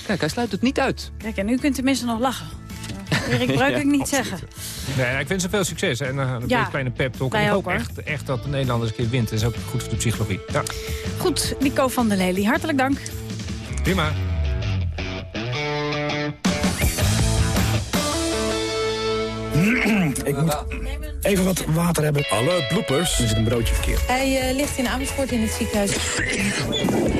Speaker 2: Kijk, hij sluit het niet uit.
Speaker 3: Kijk, en u kunt tenminste nog lachen. Erik Breukink
Speaker 2: Ja,
Speaker 3: niet zeggen.
Speaker 8: Nee, nou, ik wens ze veel succes. En uh, een
Speaker 3: Ja,
Speaker 8: beetje kleine pep talk. Ik
Speaker 3: ook,
Speaker 8: hoop echt, echt dat de Nederlanders een keer wint. Dat is ook goed voor de psychologie. Ja,
Speaker 3: Goed, Nico van der Lely, hartelijk dank.
Speaker 8: prima.
Speaker 19: Ik moet even wat water hebben.
Speaker 1: Alle bloopers.
Speaker 19: Er zit een broodje verkeerd.
Speaker 20: Hij eh, ligt in Amersfoort in het ziekenhuis.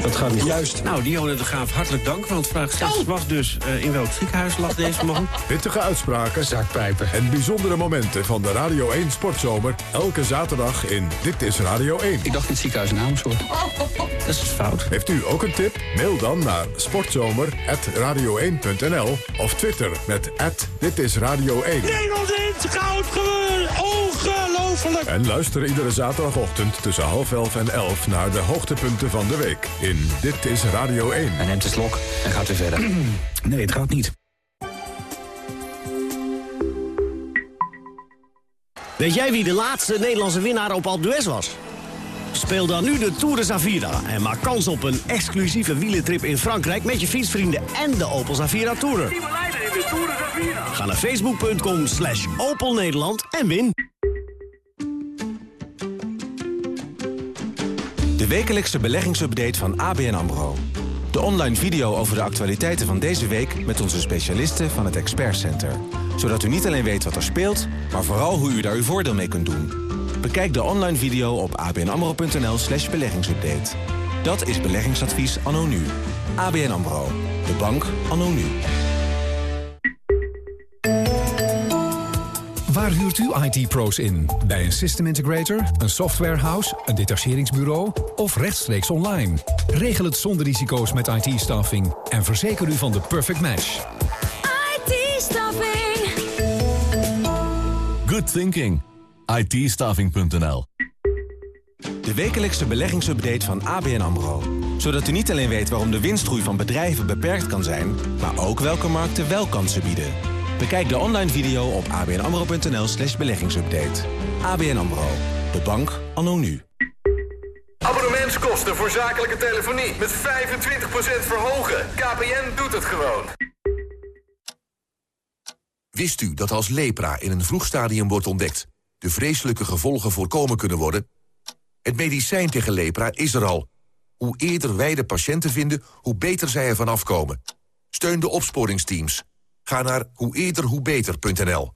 Speaker 19: Dat gaat niet.
Speaker 21: Juist. Nou, Dionne de Graaf, hartelijk dank. Want vraag 6 was dus eh, in welk ziekenhuis lag deze man? (laughs)
Speaker 1: Pittige uitspraken.
Speaker 19: Zakpijpen.
Speaker 1: En bijzondere momenten van de Radio 1 Sportzomer. Elke zaterdag in Dit is Radio 1.
Speaker 19: Ik dacht in het ziekenhuis in Amersfoort.
Speaker 21: Dat is fout.
Speaker 1: Heeft u ook een tip? Mail dan naar sportzomer.radio1.nl of Twitter met Dit is Radio 1.
Speaker 17: Nederland in het goud gewonnen! Ongelooflijk!
Speaker 1: En luister iedere zaterdagochtend tussen half elf en elf naar de hoogtepunten van de week in Dit is Radio 1.
Speaker 19: Hij neemt een slok en gaat weer verder. (clears throat) nee, het gaat niet.
Speaker 22: Weet jij wie de laatste Nederlandse winnaar op Alpe d'Huez was? Speel dan nu de Tour de Zavira en maak kans op een exclusieve wielentrip in Frankrijk... met je fietsvrienden en de Opel Zavira Tourer. Ga naar facebook.com slash Opel Nederland en win.
Speaker 23: De wekelijkse beleggingsupdate van ABN AMRO. De online video over de actualiteiten van deze week... met onze specialisten van het Expert Center. Zodat u niet alleen weet wat er speelt... maar vooral hoe u daar uw voordeel mee kunt doen. Bekijk de online video op abnamro.nl slash beleggingsupdate. Dat is beleggingsadvies anno nu. ABN AMRO. De bank anno nu.
Speaker 24: Waar huurt u IT-pro's in? Bij een system integrator, een softwarehouse, een detacheringsbureau of rechtstreeks online? Regel het zonder risico's met IT-staffing en verzeker u van de perfect match.
Speaker 17: IT-staffing.
Speaker 23: Good thinking. itstaffing.nl De wekelijkse beleggingsupdate van ABN AMRO. Zodat u niet alleen weet waarom de winstgroei van bedrijven beperkt kan zijn... maar ook welke markten wel kansen bieden. Bekijk de online video op abnamro.nl slash beleggingsupdate. ABN AMRO. De bank anno nu.
Speaker 25: Abonnementskosten voor zakelijke telefonie met 25% verhogen. KPN doet het gewoon.
Speaker 26: Wist u dat als lepra in een vroeg stadium wordt ontdekt... de vreselijke gevolgen voorkomen kunnen worden? Het medicijn tegen lepra is er al. Hoe eerder wij de patiënten vinden, hoe beter zij ervan afkomen. Steun de opsporingsteams. Ga naar hoe eerder hoe beter.nl.